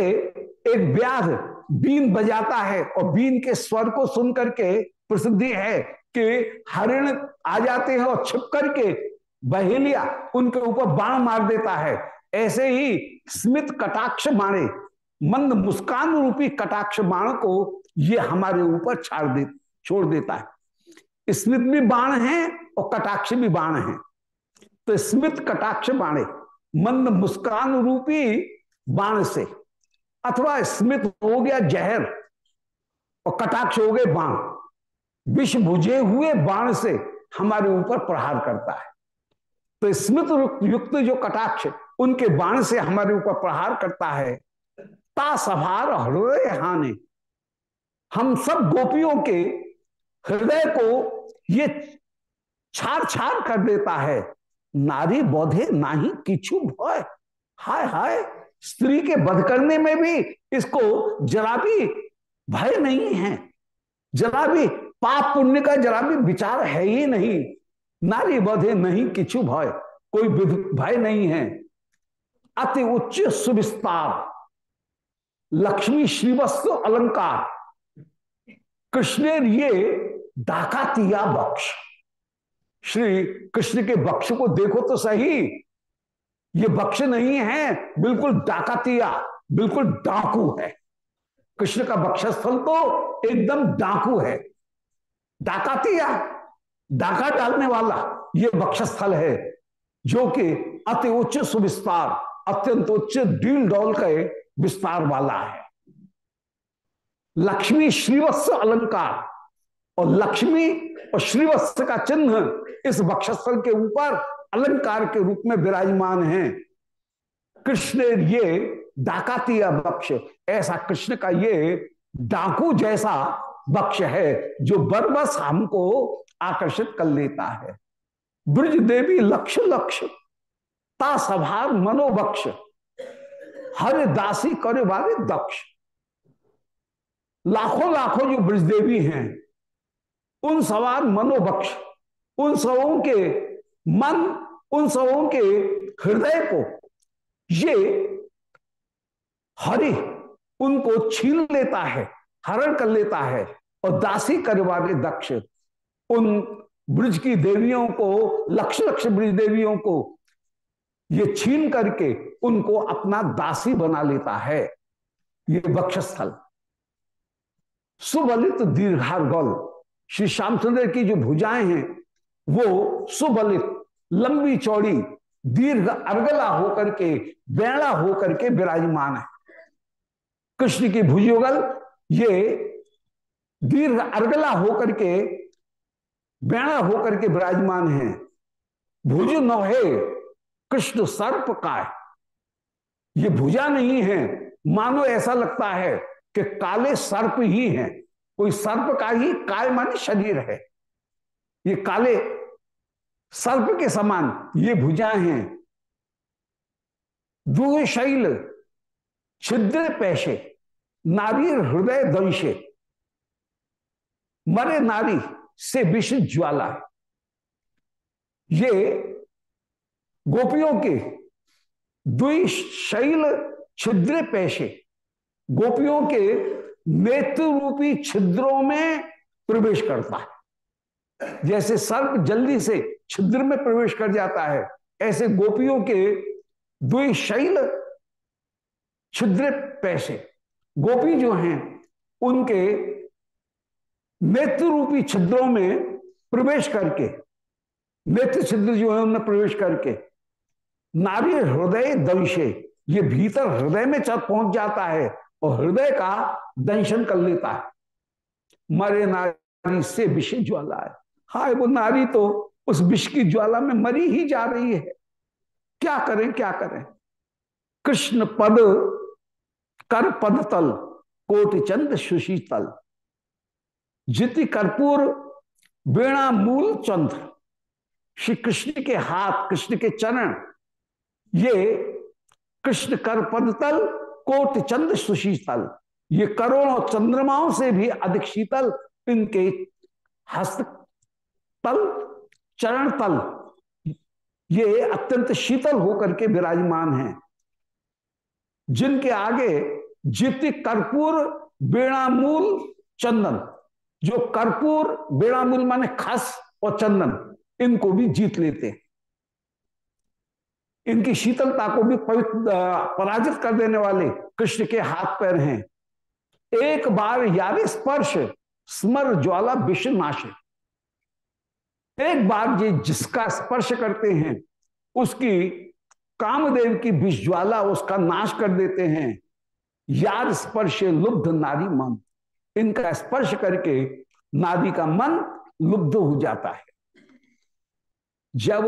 A: एक ब्याध बीन बजाता है और बीन के स्वर को सुन करके प्रसिद्धि है कि हरिण आ जाते हैं और छिप करके बहेलिया उनके ऊपर बाण मार देता है। ऐसे ही स्मित कटाक्ष माणे मंद मुस्कान रूपी कटाक्ष बाण को ये हमारे ऊपर छाड़ दे, छोड़ देता है। स्मित भी बाण है और कटाक्ष भी बाण है। तो स्मित कटाक्ष बाणे, मंद मुस्कान रूपी बाण से। अथवा स्मित हो गया जहर और कटाक्ष हो गए बाण। विष भुजे हुए बाण से हमारे ऊपर प्रहार करता है। तो स्मित युक्त जो कटाक्ष उनके बाण से हमारे ऊपर प्रहार करता है। ता सभार हृदय हाने। हम सब गोपियों के हृदय को ये छार छार कर देता है। नारी बोधे नाही किचु भय। हाय हाय। स्त्री के बध करने में भी इसको जरा भी भय नहीं है। जरा भी पाप पुण्य का जरा भी विचार है ही नहीं। नारी बधे नहीं किचु भय, कोई भय नहीं है। अति उच्च सुविस्तार, लक्ष्मी श्रीवस्त्र अलंकार कृष्ण ये डाकातिया बक्ष। श्री कृष्ण के बक्ष को देखो तो सही ये बक्ष नहीं है, बिल्कुल डाकातिया, बिल्कुल डाकू है। कृष्ण का बक्षस्थल तो एकदम डाकू है। डाकातिया, डाका डालने वाला ये बक्षस्थल है, जो कि अति उच्च सुविस्तार, अत्यंत उच्च डील डॉल का विस्तार वाला है। लक्ष्मी श्रीवत्स अलंकार और लक्ष्मी और श्रीवत्स का चिन्ह इस बक्षस्थल के ऊपर अलंकार के रूप में विराजमान है। कृष्ण ये डाकातिया बक्ष ऐसा कृष्ण का ये डाकू जैसा बक्ष है, जो बरबस हमको आकर्षित कर लेता है। ब्रज देवी लक्ष्य लक्ष्य ता सभार मनोबक्ष हर दासी करे वाले दक्ष। लाखों लाखों जो ब्रजदेवी हैं, उन सवार मनोबक्ष उन सबों के मन उन सबों के हृदय को, ये हरि उनको छीन लेता है, हरण कर लेता है और दासी करवाने दक्ष उन ब्रज की देवियों को, लक्ष लक्ष ब्रज देवियों को, ये छीन करके उनको अपना दासी बना लेता है। ये बक्षस्थल सुबलित दीर्घार गौल श्री श्यामचंद्र की जो भुजाएँ हैं, वो सुबलित लंबी चौड़ी, दीर्घ अर्गला होकर के, बेड़ा होकर के विराजमान है। कृष्ण की भुजोगल, ये दीर्घ अर्गला होकर के, बेड़ा होकर के विराजमान है। भुज नौहे, कृष्ण सर्प का है ये भुजा नहीं है। मानो ऐसा लगता है कि काले सर्प ही हैं। कोई सर्प का ही काय माने शरीर है। ये काले सर्प के समान ये भुजा हैं। दुशैल छिद्र पैसे नारी हृदय दंशे। मरे नारी से विष ज्वाला। ये गोपियों के द्विशैल छिद्र पैसे गोपियों के नेत्र रूपी छिद्रों में प्रवेश करता है। जैसे सर्प जल्दी से छिद्र में प्रवेश कर जाता है। ऐसे गोपियों के द्विशैल छिद्र पैसे। गोपी जो हैं, उनके नेत्र रूपी छिद्रों में प्रवेश करके, नेत्र छिद्र जो है, उनमें प्रवेश करके नारी हृदय दंशे, ये भीतर हृदय में चल पहुँच जाता है और हृदय का दंशन कर लेता है। मरे नारी से विषय ज्वाला है। हाय वो नारी तो उस विष की ज्वाला में मरी ही जा रही है। क्या करें क्या करें? कृष्ण पद, कर पद तल, कोटि चंद सुशीतल जिति कर्पूर बेणा मूल चंद्र। श्री कृष्ण के हाथ, कृष्ण के चरण, ये कृष्ण कर पद तल, कोट चंद्र सुशीतल ये करोड़ों चंद्रमाओं से भी अधिक शीतल, इनके हस्त तल चरण तल ये अत्यंत शीतल होकर के विराजमान हैं। जिनके आगे जित कर्पूर, बेणामूल, चंदन। जो कर्पूर, बेणामूल माने खस और चंदन, इनको भी जीत लेते हैं। इनकी शीतलता को भी पवित्र पराजित कर देने वाले कृष्ण के हाथ पैर हैं। एक बार याद स्पर्श, स्मर ज्वाला विश्व नाश एक बार ये जिसका स्पर्श करते हैं, उसकी कामदेव की विज्वाला उसका नाश कर देते हैं। यार स्पर्श लुब्ध नारी मन। इनका स्पर्श करके नारी का मन लुब्ध हो जाता है। जब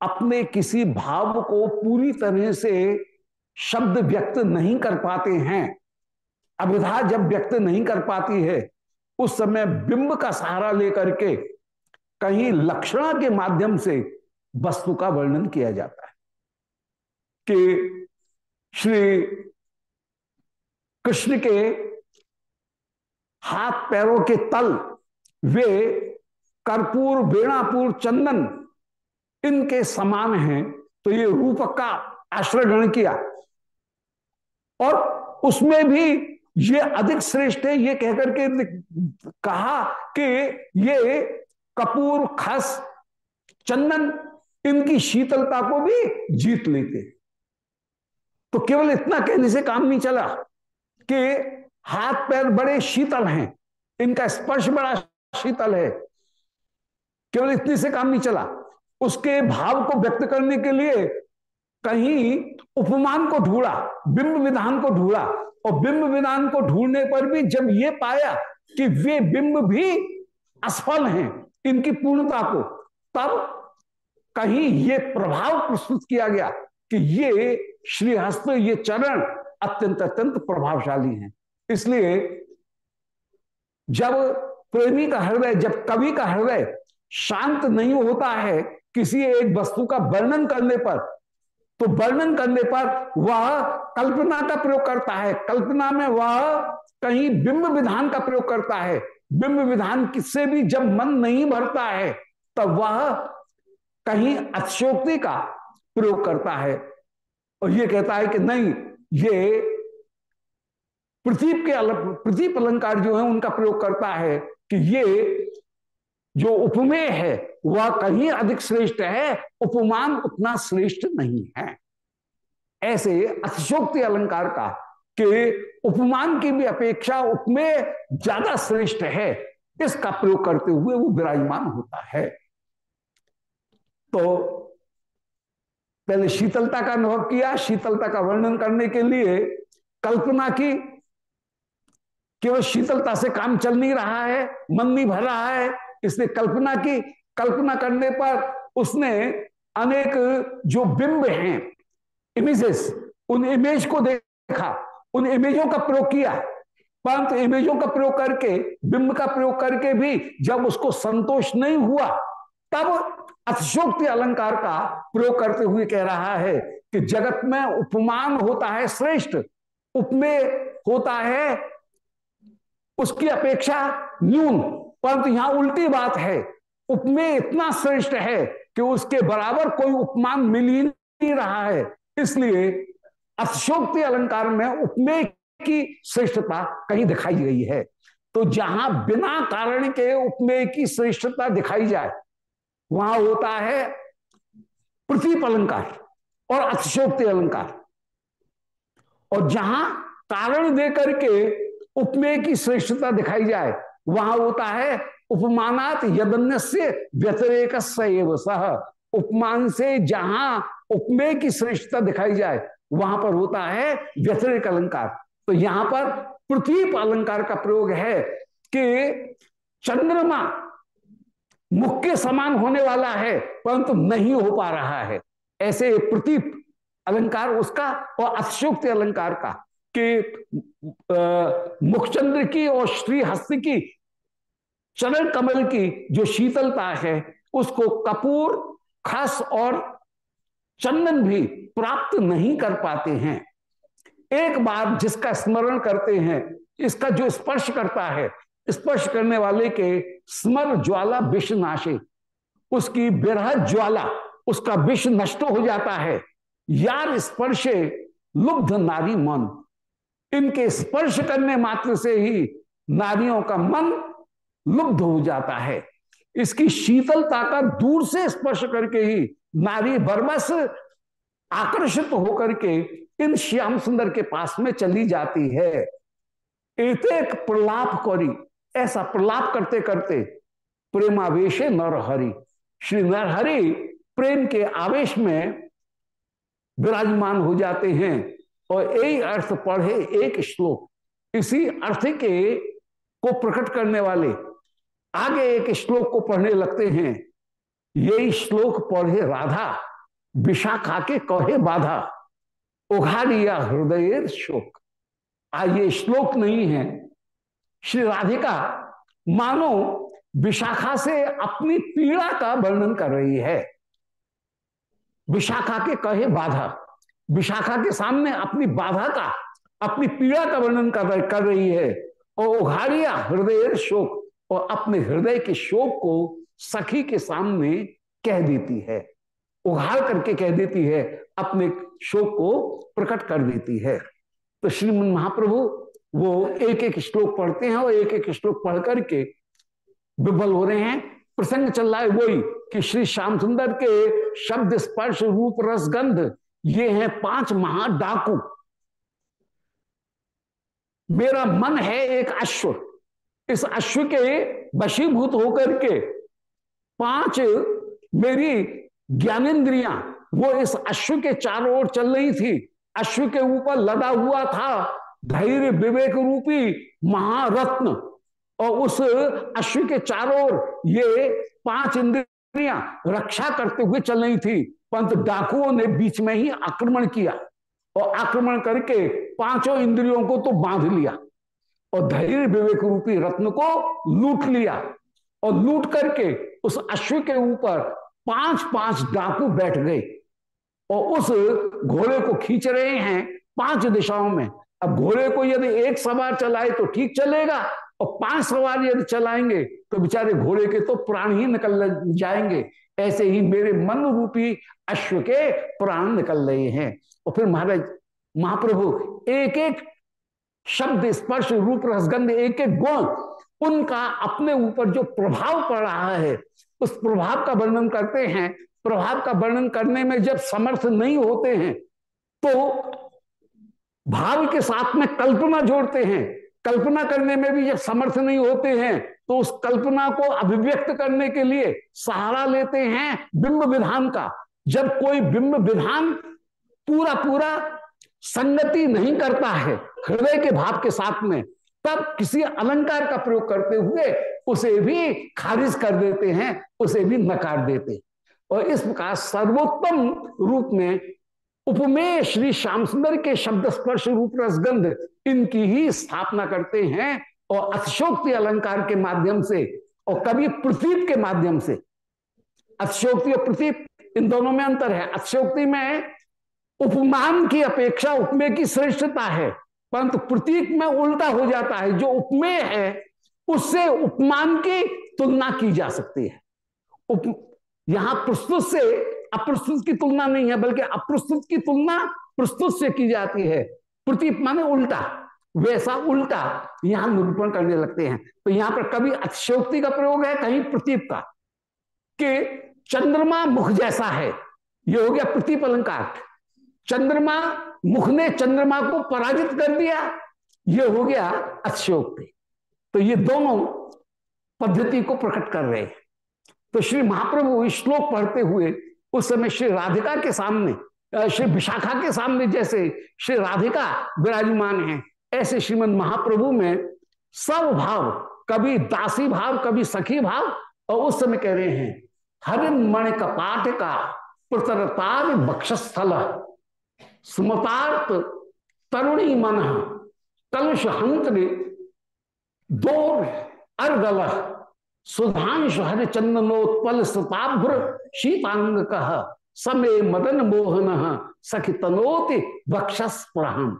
A: अपने किसी भाव को पूरी तरह से शब्द व्यक्त नहीं कर पाते हैं, अभिधा जब व्यक्त नहीं कर पाती है, उस समय बिंब का सहारा लेकर के कहीं लक्षणा के माध्यम से वस्तु का वर्णन किया जाता है कि श्री कृष्ण के हाथ पैरों के तल, वे कर्पूर बेणापुर चंदन, इनके समान हैं तो ये रूपक का आश्रय ग्रहण किया। और उसमें भी ये अधिक श्रेष्ठ है, ये कहकर के कहा कि ये कपूर, खस, चंदन, इनकी शीतलता को भी जीत लेते। तो केवल इतना कहने से काम नहीं चला कि हाथ पैर बड़े शीतल हैं, इनका स्पर्श बड़ा शीतल है। केवल इतने से काम नहीं चला। उसके भाव को व्यक्त करने के लिए कहीं उपमान को ढूंढा, बिंब विधान को ढूंढा, और बिंब विधान को ढूँढने पर भी जब ये पाया कि वे बिंब भी असफल हैं इनकी पूर्णता को। तब कहीं ये प्रभाव प्रस्तुत किया गया कि ये श्रीहस्त, ये चरण अत्यंत अत्यंत प्रभावशाली हैं। इसलिए जब प्रेमी का हृदय, जब कवि का हृदय शांत नहीं होता है किसी एक वस्तु का वर्णन करने पर तो वर्णन करने पर वह कल्पना का प्रयोग करता है। कल्पना में वह कहीं बिंब विधान का प्रयोग करता है। बिंब विधान किससे भी जब मन नहीं भरता है, तब वह कहीं अतिशोक्ति का प्रयोग करता है। और ये कहता है कि नहीं, ये प्रतीप के प्रतीप अलंकार जो है, उनका प्रयोग करता है कि ये जो उपमेय है, वह कहीं अधिक श्रेष्ठ है, उपमान उतना श्रेष्ठ नहीं है। ऐसे अतिशोक्ति अलंकार का कि उपमान की भी अपेक्षा उपमेय ज़्यादा श्रेष्ठ है। इसका प्रयोग करते हुए वो विराजमान होता है। तो पहले शीतलता का अनुभव किया, शीतलता का वर्णन करने के लिए कल्पना की। केवल शीतलता से काम चल नहीं रहा है, मन नहीं भर रहा है, इसने कल्पना की। कल्पना करने पर उसने अनेक जो बिंब हैं, इमेजेस, उन इमेज को देखा। उन इमेजों का प्रयोग किया। परंतु इमेजों का प्रयोग करके, बिंब का प्रयोग करके भी जब उसको संतोष नहीं हुआ, तब अतिशोक्ति अलंकार का प्रयोग करते हुए कह रहा है कि जगत में उपमान होता है श्रेष्ठ, उपमेय होता है, उसकी अपेक्षा न्यून। परंतु यहाँ उल्टी बात है, उपमेय इतना श्रेष्ठ है कि उसके बराबर कोई उपमान मिल ही नहीं रहा है। इसलिए अतिशोक्ति अलंकार में उपमेय की श्रेष्ठता कहीं दिखाई गई है। तो जहाँ बिना कारण के उपमेय की श्रेष्ठता दिखाई जाए, वहाँ होता है प्रतीप अलंकार और अतिशोक्ति अलंकार। और जहाँ कारण देकर के उपमेय की श्रेष्ठता दिखाई जाए, वहाँ होता है उपमानात यदन्य से व्यतिरेक सह। उपमान से जहाँ उपमेय की श्रेष्ठता दिखाई जाए वहाँ पर होता है व्यतिरिक अलंकार। तो यहाँ पर पृथ्वी अलंकार का प्रयोग है कि चंद्रमा मुख के समान होने वाला है, परंतु नहीं हो पा रहा है। ऐसे प्रतीप अलंकार उसका और अशोक्त अलंकार का कि मुखचंद्र की और श्री हस्त की, चरण कमल की जो शीतलता है, उसको कपूर, खस और चंदन भी प्राप्त नहीं कर पाते हैं। एक बार जिसका स्मरण करते हैं, इसका जो स्पर्श करता है, स्पर्श करने वाले के स्मर ज्वाला विष नाशे, उसकी बिरह ज्वाला, उसका विष नष्ट हो जाता है। यार स्पर्शे लुब्ध नारी मन। इनके स्पर्श करने मात्र से ही नारियों का मन लुब्ध हो जाता है। इसकी शीतलता का दूर से स्पर्श करके ही नारी बरबस आकर्षित होकर के इन श्याम सुंदर के पास में चली जाती है। एक प्रलाप करी, ऐसा प्रलाप करते करते प्रेमावेश नरहरि। श्री नरहरि प्रेम के आवेश में विराजमान हो जाते हैं और यही अर्थ पढ़े एक श्लोक। इसी अर्थ के को प्रकट करने वाले आगे एक श्लोक को पढ़ने लगते हैं। यही श्लोक पढ़े राधा विशाखा के कहे बाधा उघारिया हृदय शोक। आज ये श्लोक नहीं है। श्री राधिका मानो विशाखा से अपनी पीड़ा का वर्णन कर रही है। विशाखा के कहे बाधा विशाखा के सामने अपनी बाधा का अपनी पीड़ा का वर्णन कर, कर रही है। और उघारिया हृदय शोक और अपने हृदय के शोक को सखी के सामने कह देती है, उघाड़ करके कह देती है, अपने शोक को प्रकट कर देती है। तो श्रीमन महाप्रभु, वो एक एक श्लोक पढ़ते हैं और एक एक श्लोक पढ़ करके विफल हो रहे हैं। प्रसंग चल रहा है वही कि श्री श्याम सुंदर के शब्द स्पर्श रूप रसगंध ये हैं पाँच महाडाकू मेरा मन है एक अश्व। इस अश्व के वशीभूत होकर के पाँच मेरी ज्ञानेन्द्रिया, वो इस अश्व के चारों ओर चल रही थी। अश्व के ऊपर लदा हुआ था धैर्य विवेक रूपी महारत्न। और उस अश्व के चारों ओर ये पाँच इंद्रियाँ रक्षा करते हुए चल रही थी। पंत डाकुओं ने बीच में ही आक्रमण किया और आक्रमण करके पाँचों इंद्रियों को तो बाँध लिया और धैर्य विवेक रूपी रत्न को लूट लिया। और लूट करके उस अश्व के ऊपर पाँच पाँच डाकू बैठ गए और उस घोड़े को खींच रहे हैं पाँच दिशाओं में। अब घोड़े को यदि एक सवार चलाए तो ठीक चलेगा और पाँच सवार यदि चलाएँगे तो बेचारे घोड़े के तो प्राण ही निकल जाएँगे। ऐसे ही मेरे मन रूपी अश्व के प्राण निकल रहे हैं। और फिर महाराज, महाप्रभु एक एक शब्द स्पर्श, रूप, रसगंध एक एक गुण उनका अपने ऊपर जो प्रभाव पड़ रहा है, उस प्रभाव का वर्णन करते हैं। प्रभाव का वर्णन करने में जब समर्थ नहीं होते हैं तो भाव के साथ में कल्पना जोड़ते हैं। कल्पना करने में भी जब समर्थ नहीं होते हैं तो उस कल्पना को अभिव्यक्त करने के लिए सहारा लेते हैं बिंब विधान का। जब कोई बिंब विधान पूरा पूरा संगति नहीं करता है, हृदय के भाव के साथ में तब किसी अलंकार का प्रयोग करते हुए उसे भी खारिज कर देते हैं, उसे भी नकार देते और इस प्रकार सर्वोत्तम रूप में उपमेय श्री श्याम सुंदर के शब्द स्पर्श रूप रसगंध इनकी ही स्थापना करते हैं और अतिशोक्ति अलंकार के माध्यम से और कभी प्रतीप के माध्यम से। अतिशोक्ति और प्रतीप इन दोनों में अंतर है। अतिशोक्ति में उपमान की अपेक्षा, उपमेय की श्रेष्ठता है। परंतु प्रतीक में उल्टा हो जाता है जो उपमेय है उससे उपमान की तुलना की जा सकती है। उप, यहाँ प्रस्तुत से अप्रस्तुत की तुलना नहीं है बल्कि अप्रस्तुत की तुलना प्रस्तुत से की जाती है। प्रतीप माने उल्टा वैसा उल्टा यहाँ निरूपण करने लगते हैं। तो यहाँ पर कभी अतिशोक्ति का प्रयोग है कहीं प्रतीप का कि चंद्रमा मुख जैसा है। यह हो गया प्रतीप अलंकार। चंद्रमा मुख ने चंद्रमा को पराजित कर दिया, ये हो गया अक्षोक्ति तो ये दोनों पद्धति को प्रकट कर रहे हैं। तो श्री महाप्रभु श्लोक पढ़ते हुए, उस समय श्री राधिका के सामने श्री विशाखा के सामने जैसे श्री राधिका विराजमान है, ऐसे श्रीमद महाप्रभु में सब भाव, कभी दासी भाव, कभी सखी भाव, और उस समय कह रहे हैं हरिन मण कपाट का प्रतरतार बक्षस्थल सुमतार्थ तरुणी मन कलुष हंत दो अर्गल सुधांश हर चंदनोत्पल सताभ्र शीतांग कह समय मदन मोहन सखी तनोति वक्षस्प्रहम।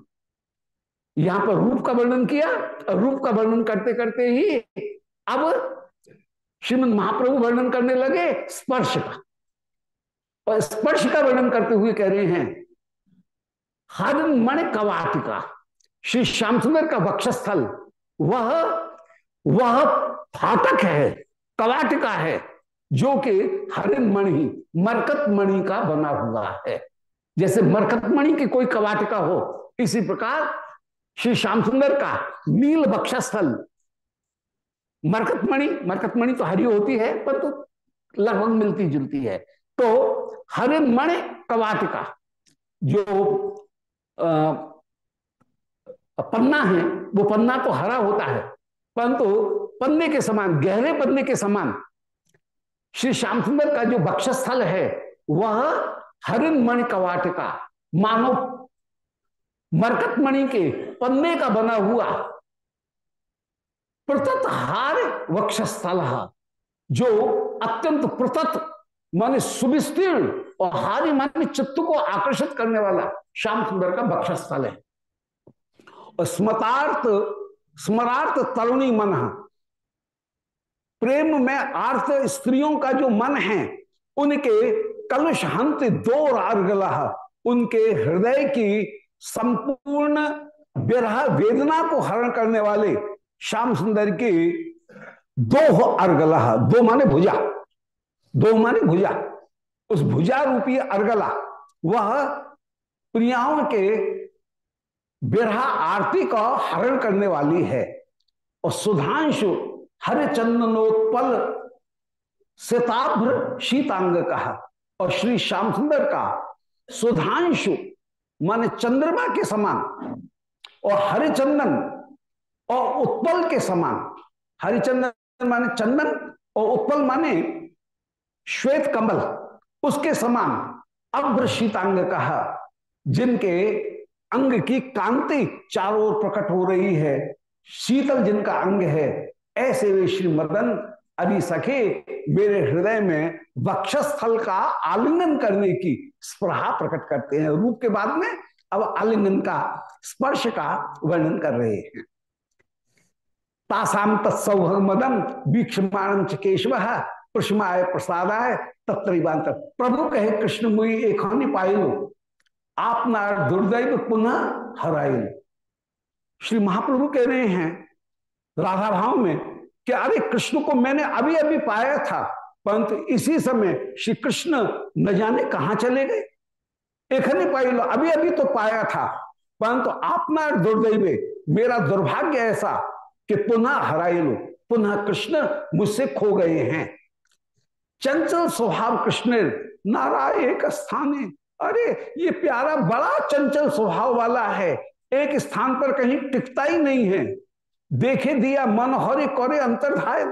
A: यहाँ पर रूप का वर्णन किया और रूप का वर्णन करते करते ही अब श्रीमद महाप्रभु वर्णन करने लगे स्पर्श का। और स्पर्श का वर्णन करते हुए कह रहे हैं हर मण कवाटिका श्री श्याम सुंदर का वक्षस्थल, वह वह फाटक है कवाटिका है, जो कि हरिन मणि मरकत मणि का बना हुआ है। जैसे मरकत मणि की कोई कवाटिका हो, इसी प्रकार श्री श्याम सुंदर का नील बक्षस्थल मरकतमणि मरकतमणि तो हरी होती है पर तो लगभग मिलती जुलती है। तो हरे मणि कवाटिका जो पन्ना है, वो पन्ना तो हरा होता है। परंतु पन्ने के समान, गहरे पन्ने के समान, श्री श्याम सुंदर का जो बक्षस्थल है, वह हरिन मणि कवाटिका मानव मरकत मणि के पन्ने का बना हुआ प्रतत हार वक्षस्थल जो अत्यंत प्रतत माने सुविस्तीर्ण और हारी माने चित्त को आकर्षित करने वाला श्याम सुंदर का वक्षस्थल है। और स्मतार्थ, स्मरार्थ तरुणी मन प्रेम में आर्थ स्त्रियों का जो मन है, उनके कलुष हंत दो अर्गला उनके हृदय की संपूर्ण विरह वेदना को हरण करने वाले श्याम सुंदर की दो अर्गला दो माने भुजा। दो माने भुजा। उस भुजा रूपी अर्गला, वह प्रियाओं के बिरहा आरती का हरण करने वाली है। और सुधांशु हर चंदनोत्पल सिताभ्र शीतांग कहा और श्री श्याम सुंदर का सुधांशु माने चंद्रमा के समान और हरिचंदन और उत्पल के समान। हरिचंदन माने चंदन और उत्पल माने श्वेत कमल उसके समान अभ्र शीतांग कहा जिनके अंग की कांति चारों ओर प्रकट हो रही है। शीतल जिनका अंग है, ऐसे वे श्री मदन अभी सखे, मेरे हृदय में वक्षस्थल का आलिंगन करने की स्प्रहा प्रकट करते हैं। रूप के बाद में अब आलिंगन का, स्पर्श का वर्णन कर रहे हैं। तासाम तत्सौभग मदन वीक्षमाण केशव प्रश्माय प्रसादाय तत्बांत प्रभु कहे, कृष्ण, मुई एक पाइलो। आप ना दुर्दैव पुनः हराइल। श्री महाप्रभु कह रहे हैं राधा भाव में कि, अरे, कृष्ण को मैंने अभी अभी पाया था, परंतु इसी समय श्री कृष्ण न जाने कहा चले गए। एक पाइलो, अभी अभी तो पाया था, परंतु आप ना दुर्दैव। मेरा दुर्भाग्य ऐसा कि पुनः हराई लो पुनः कृष्ण मुझसे खो गए हैं। चंचल स्वभाव कृष्ण नारायण स्थान। है अरे, ये प्यारा बड़ा चंचल स्वभाव वाला है। एक स्थान पर कहीं टिकता ही नहीं है। देखे दिया मन हरे करे अंतर्धाय।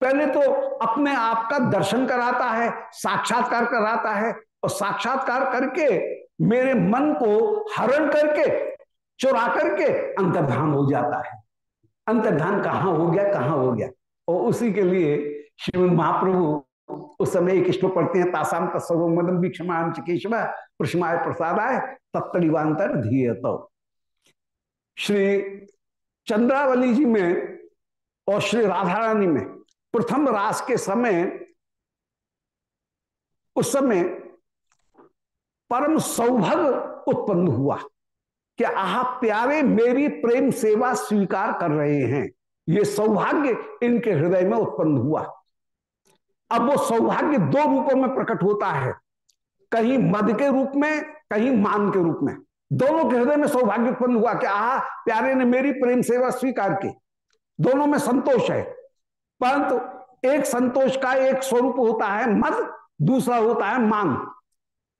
A: पहले तो अपने आप का दर्शन कराता है, साक्षात्कार कराता है और साक्षात्कार करके मेरे मन को हरण करके, चुरा करके अंतर्धान हो जाता है। अंतर्धान कहाँ हो गया, कहाँ हो गया? और उसी के लिए श्रीमद महाप्रभु उस समय एक श्लोक पढ़ते हैं तासाम तत्सव मदम भी क्षमा चिकेशवा प्रश्माय प्रसादाय तत्तरीवांतर धीय तो श्री चंद्रावली जी में और श्री राधा रानी में प्रथम रास के समय, उस समय परम सौभग उत्पन्न हुआ कि आह प्यारे मेरी प्रेम सेवा स्वीकार कर रहे हैं। ये सौभाग्य इनके हृदय में उत्पन्न हुआ। अब वो सौभाग्य दो रूपों में प्रकट होता है। कहीं मद के रूप में, कहीं मान के रूप में। दोनों के हृदय में सौभाग्य उत्पन्न हुआ कि आह, प्यारे ने मेरी प्रेम सेवा स्वीकार की। दोनों में संतोष है। परंतु एक संतोष का एक स्वरूप होता है मद, दूसरा होता है मान।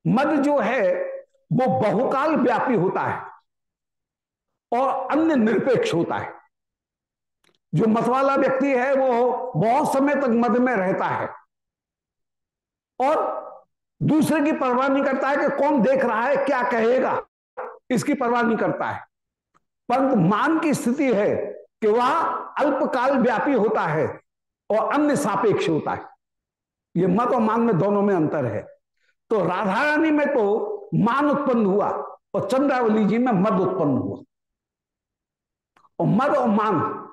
A: मद जो है, वो बहुकाल व्यापी होता है और अन्य निरपेक्ष होता है। जो मत वाला व्यक्ति है, वो बहुत समय तक मद में रहता है। और दूसरे की परवाह नहीं करता है कि कौन देख रहा है, क्या कहेगा। इसकी परवाह नहीं करता है। परंतु मान की स्थिति है कि वह अल्पकाल व्यापी होता है और अन्य सापेक्ष होता है। ये मत और मान में दोनों में अंतर है। तो राधा रानी में तो मान उत्पन्न हुआ और चंद्रावली जी में मद उत्पन्न हुआ। और मद और मान,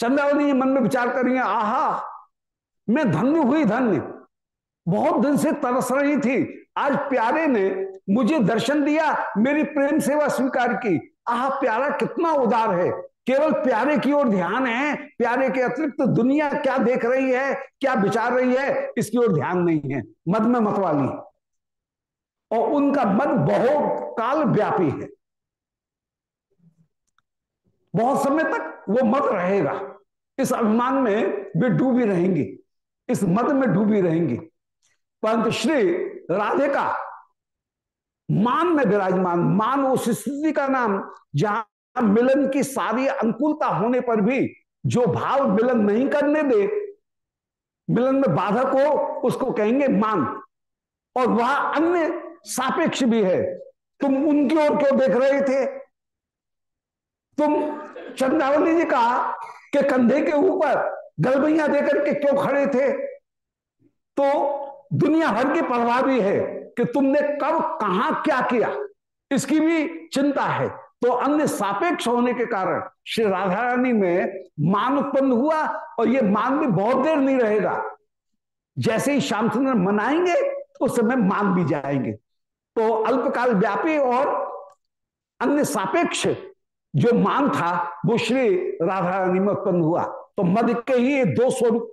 A: चंद्रावली जी मन में विचार करिए आहा, मैं धन्य हुई, धन्य। बहुत दिन से तरस रही थी। आज प्यारे ने मुझे दर्शन दिया, मेरी प्रेम सेवा स्वीकार की। आह, प्यारा कितना उदार है। केवल प्यारे की ओर ध्यान है। प्यारे के अतिरिक्त तो दुनिया क्या देख रही है, क्या विचार रही है, इसकी ओर ध्यान नहीं है। मद में मतवाली और उनका मद बहुत काल व्यापी है। बहुत समय तक वो मत रहेगा। इस अभिमान में वे डूबी रहेंगी। इस मद में डूबी रहेंगी। परंतु श्री राधे का मान में विराजमान, मान उस स्थिति का नाम, जहाँ मिलन की सारी अनुकूलता होने पर भी जो भाव मिलन नहीं करने दे, मिलन में बाधक हो, उसको कहेंगे मान। और वह अन्य सापेक्ष भी है। तुम उनकी ओर क्यों देख रहे थे? तुम चंद्रावली जी का के कंधे के ऊपर गलबैया देकर के क्यों खड़े थे? तो दुनिया भर की परवाह भी है कि तुमने कब, कहा क्या किया। इसकी भी चिंता है। तो अन्य सापेक्ष होने के कारण श्री राधा रानी में मान उत्पन्न हुआ और ये मान भी बहुत देर नहीं रहेगा। जैसे ही श्याम सुंदर मनाएँगे, उस समय मान भी जाएँगे। तो अल्पकाल व्यापी और अन्य सापेक्ष जो मान था, वो श्री राधा रानी में उत्पन्न हुआ। तो मध्य के ही दो स्वरूप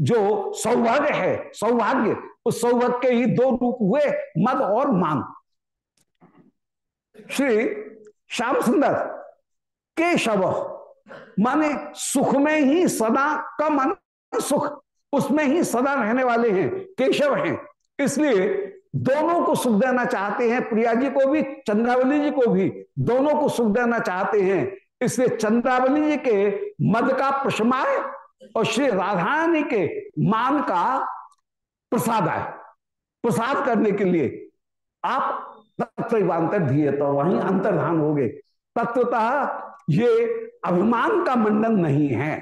A: जो सौभाग्य है, सौभाग्य, उस सौभाग्य के ही दो रूप हुए, मद और मान श्री श्याम सुंदर, केशव, माने सुख में ही सदा का मन सुख, उसमें ही सदा रहने वाले हैं, केशव हैं। इसलिए दोनों को सुख देना चाहते हैं, प्रिया जी को भी, चंद्रावली जी को भी दोनों को सुख देना चाहते हैं। इसलिए चंद्रावली जी के मद का प्रशमाय और श्री राधारानी के मान का प्रसाद आए प्रसाद करने के लिए आप तत्वांतर दिए तो वहीं अंतर्धान हो गए। तत्वतः ये अभिमान का मंडन नहीं है।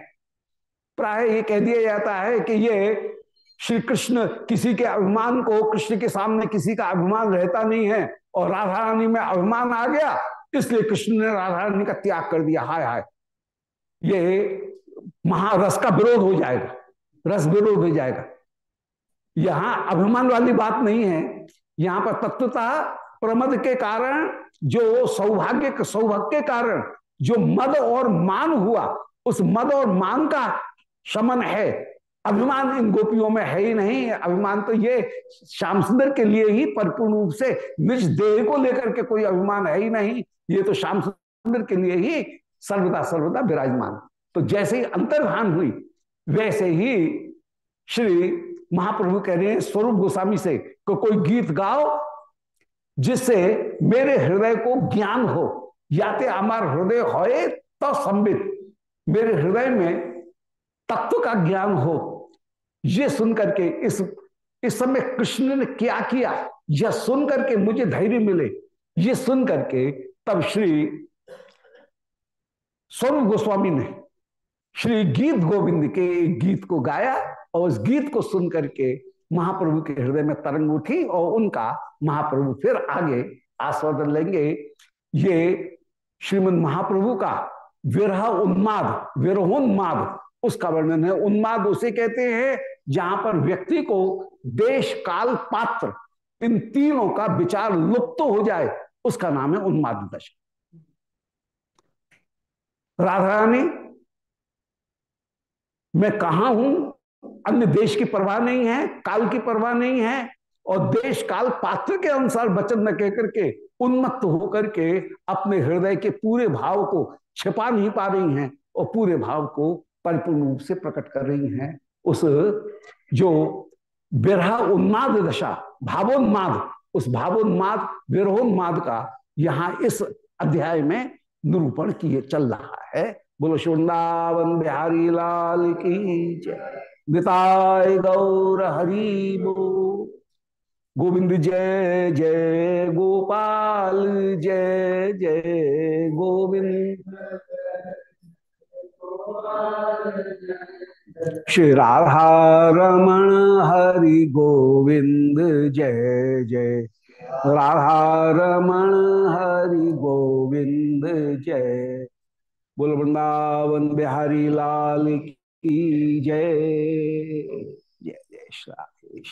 A: प्राय ये कह दिया जाता है कि ये श्री कृष्ण किसी के अभिमान को, कृष्ण के सामने किसी का अभिमान रहता नहीं है और राधा रानी में अभिमान आ गया, इसलिए कृष्ण ने राधा रानी का त्याग कर दिया। हाय हाय। ये महारस का विरोध हो जाएगा, रस विरोध हो जाएगा। यहाँ अभिमान वाली बात नहीं है। यहाँ पर तत्वता प्रमद के कारण, जो सौभाग्य सौभाग्य के कारण, जो मद और मान हुआ, उस मद और मान का शमन है। अभिमान इन गोपियों में है ही नहीं। अभिमान तो ये श्याम सुंदर के लिए ही परिपूर्ण रूप से, निज देह को लेकर के कोई अभिमान है ही नहीं। ये तो श्याम सुंदर के लिए ही सर्वदा सर्वदा विराजमान। तो जैसे ही अंतर्धान हुई, वैसे ही श्री महाप्रभु कह रहे हैं, स्वरूप गोस्वामी से को कोई गीत गाओ जिससे मेरे हृदय को ज्ञान हो। याते अमर हृदय होए तो संबित। मेरे हृदय में तत्व का ज्ञान हो। ये सुन करके इस इस समय कृष्ण ने क्या किया? यह सुन करके मुझे धैर्य मिले। ये सुन करके तब श्री स्वरूप गोस्वामी ने श्री गीत गोविंद के एक गीत को गाया और उस गीत को सुन करके महाप्रभु के हृदय में तरंग उठी और उनका महाप्रभु फिर आगे आस्वादन लेंगे। ये श्रीमद महाप्रभु का विरह उन्माद, विरहोन्माद, उसका वर्णन है। उन्माद उसे कहते हैं जहाँ पर व्यक्ति को देश काल पात्र, इन तीनों का विचार लुप्त तो हो जाए, उसका नाम है उन्माद दशा। राधा रानी मैं कहा हूँ? अन्य देश की परवाह नहीं है, काल की परवाह नहीं है, और देश काल पात्र के अनुसार वचन न कहकर के उन्मत्त होकर के अपने हृदय के पूरे भाव को छिपा नहीं पा रही हैं और पूरे भाव को परिपूर्ण रूप से प्रकट कर रही हैं। उस जो विरह उन्माद दशा, भावोन्माद, उस भावोन्माद, विरहोन्माद का यहाँ इस अध्याय में निरूपण किए चल रहा है। बोलो वृंदावन बिहारी लाल की जय। गौर हरि बो। गोविंद जय जय गोपाल, जय जय गोविंद। श्री राधा रमण हरि गोविंद जय जय। राधा रमण हरि गोविंद जय। बोल वृंदावन बिहारी लाल की जय। जय जय श्री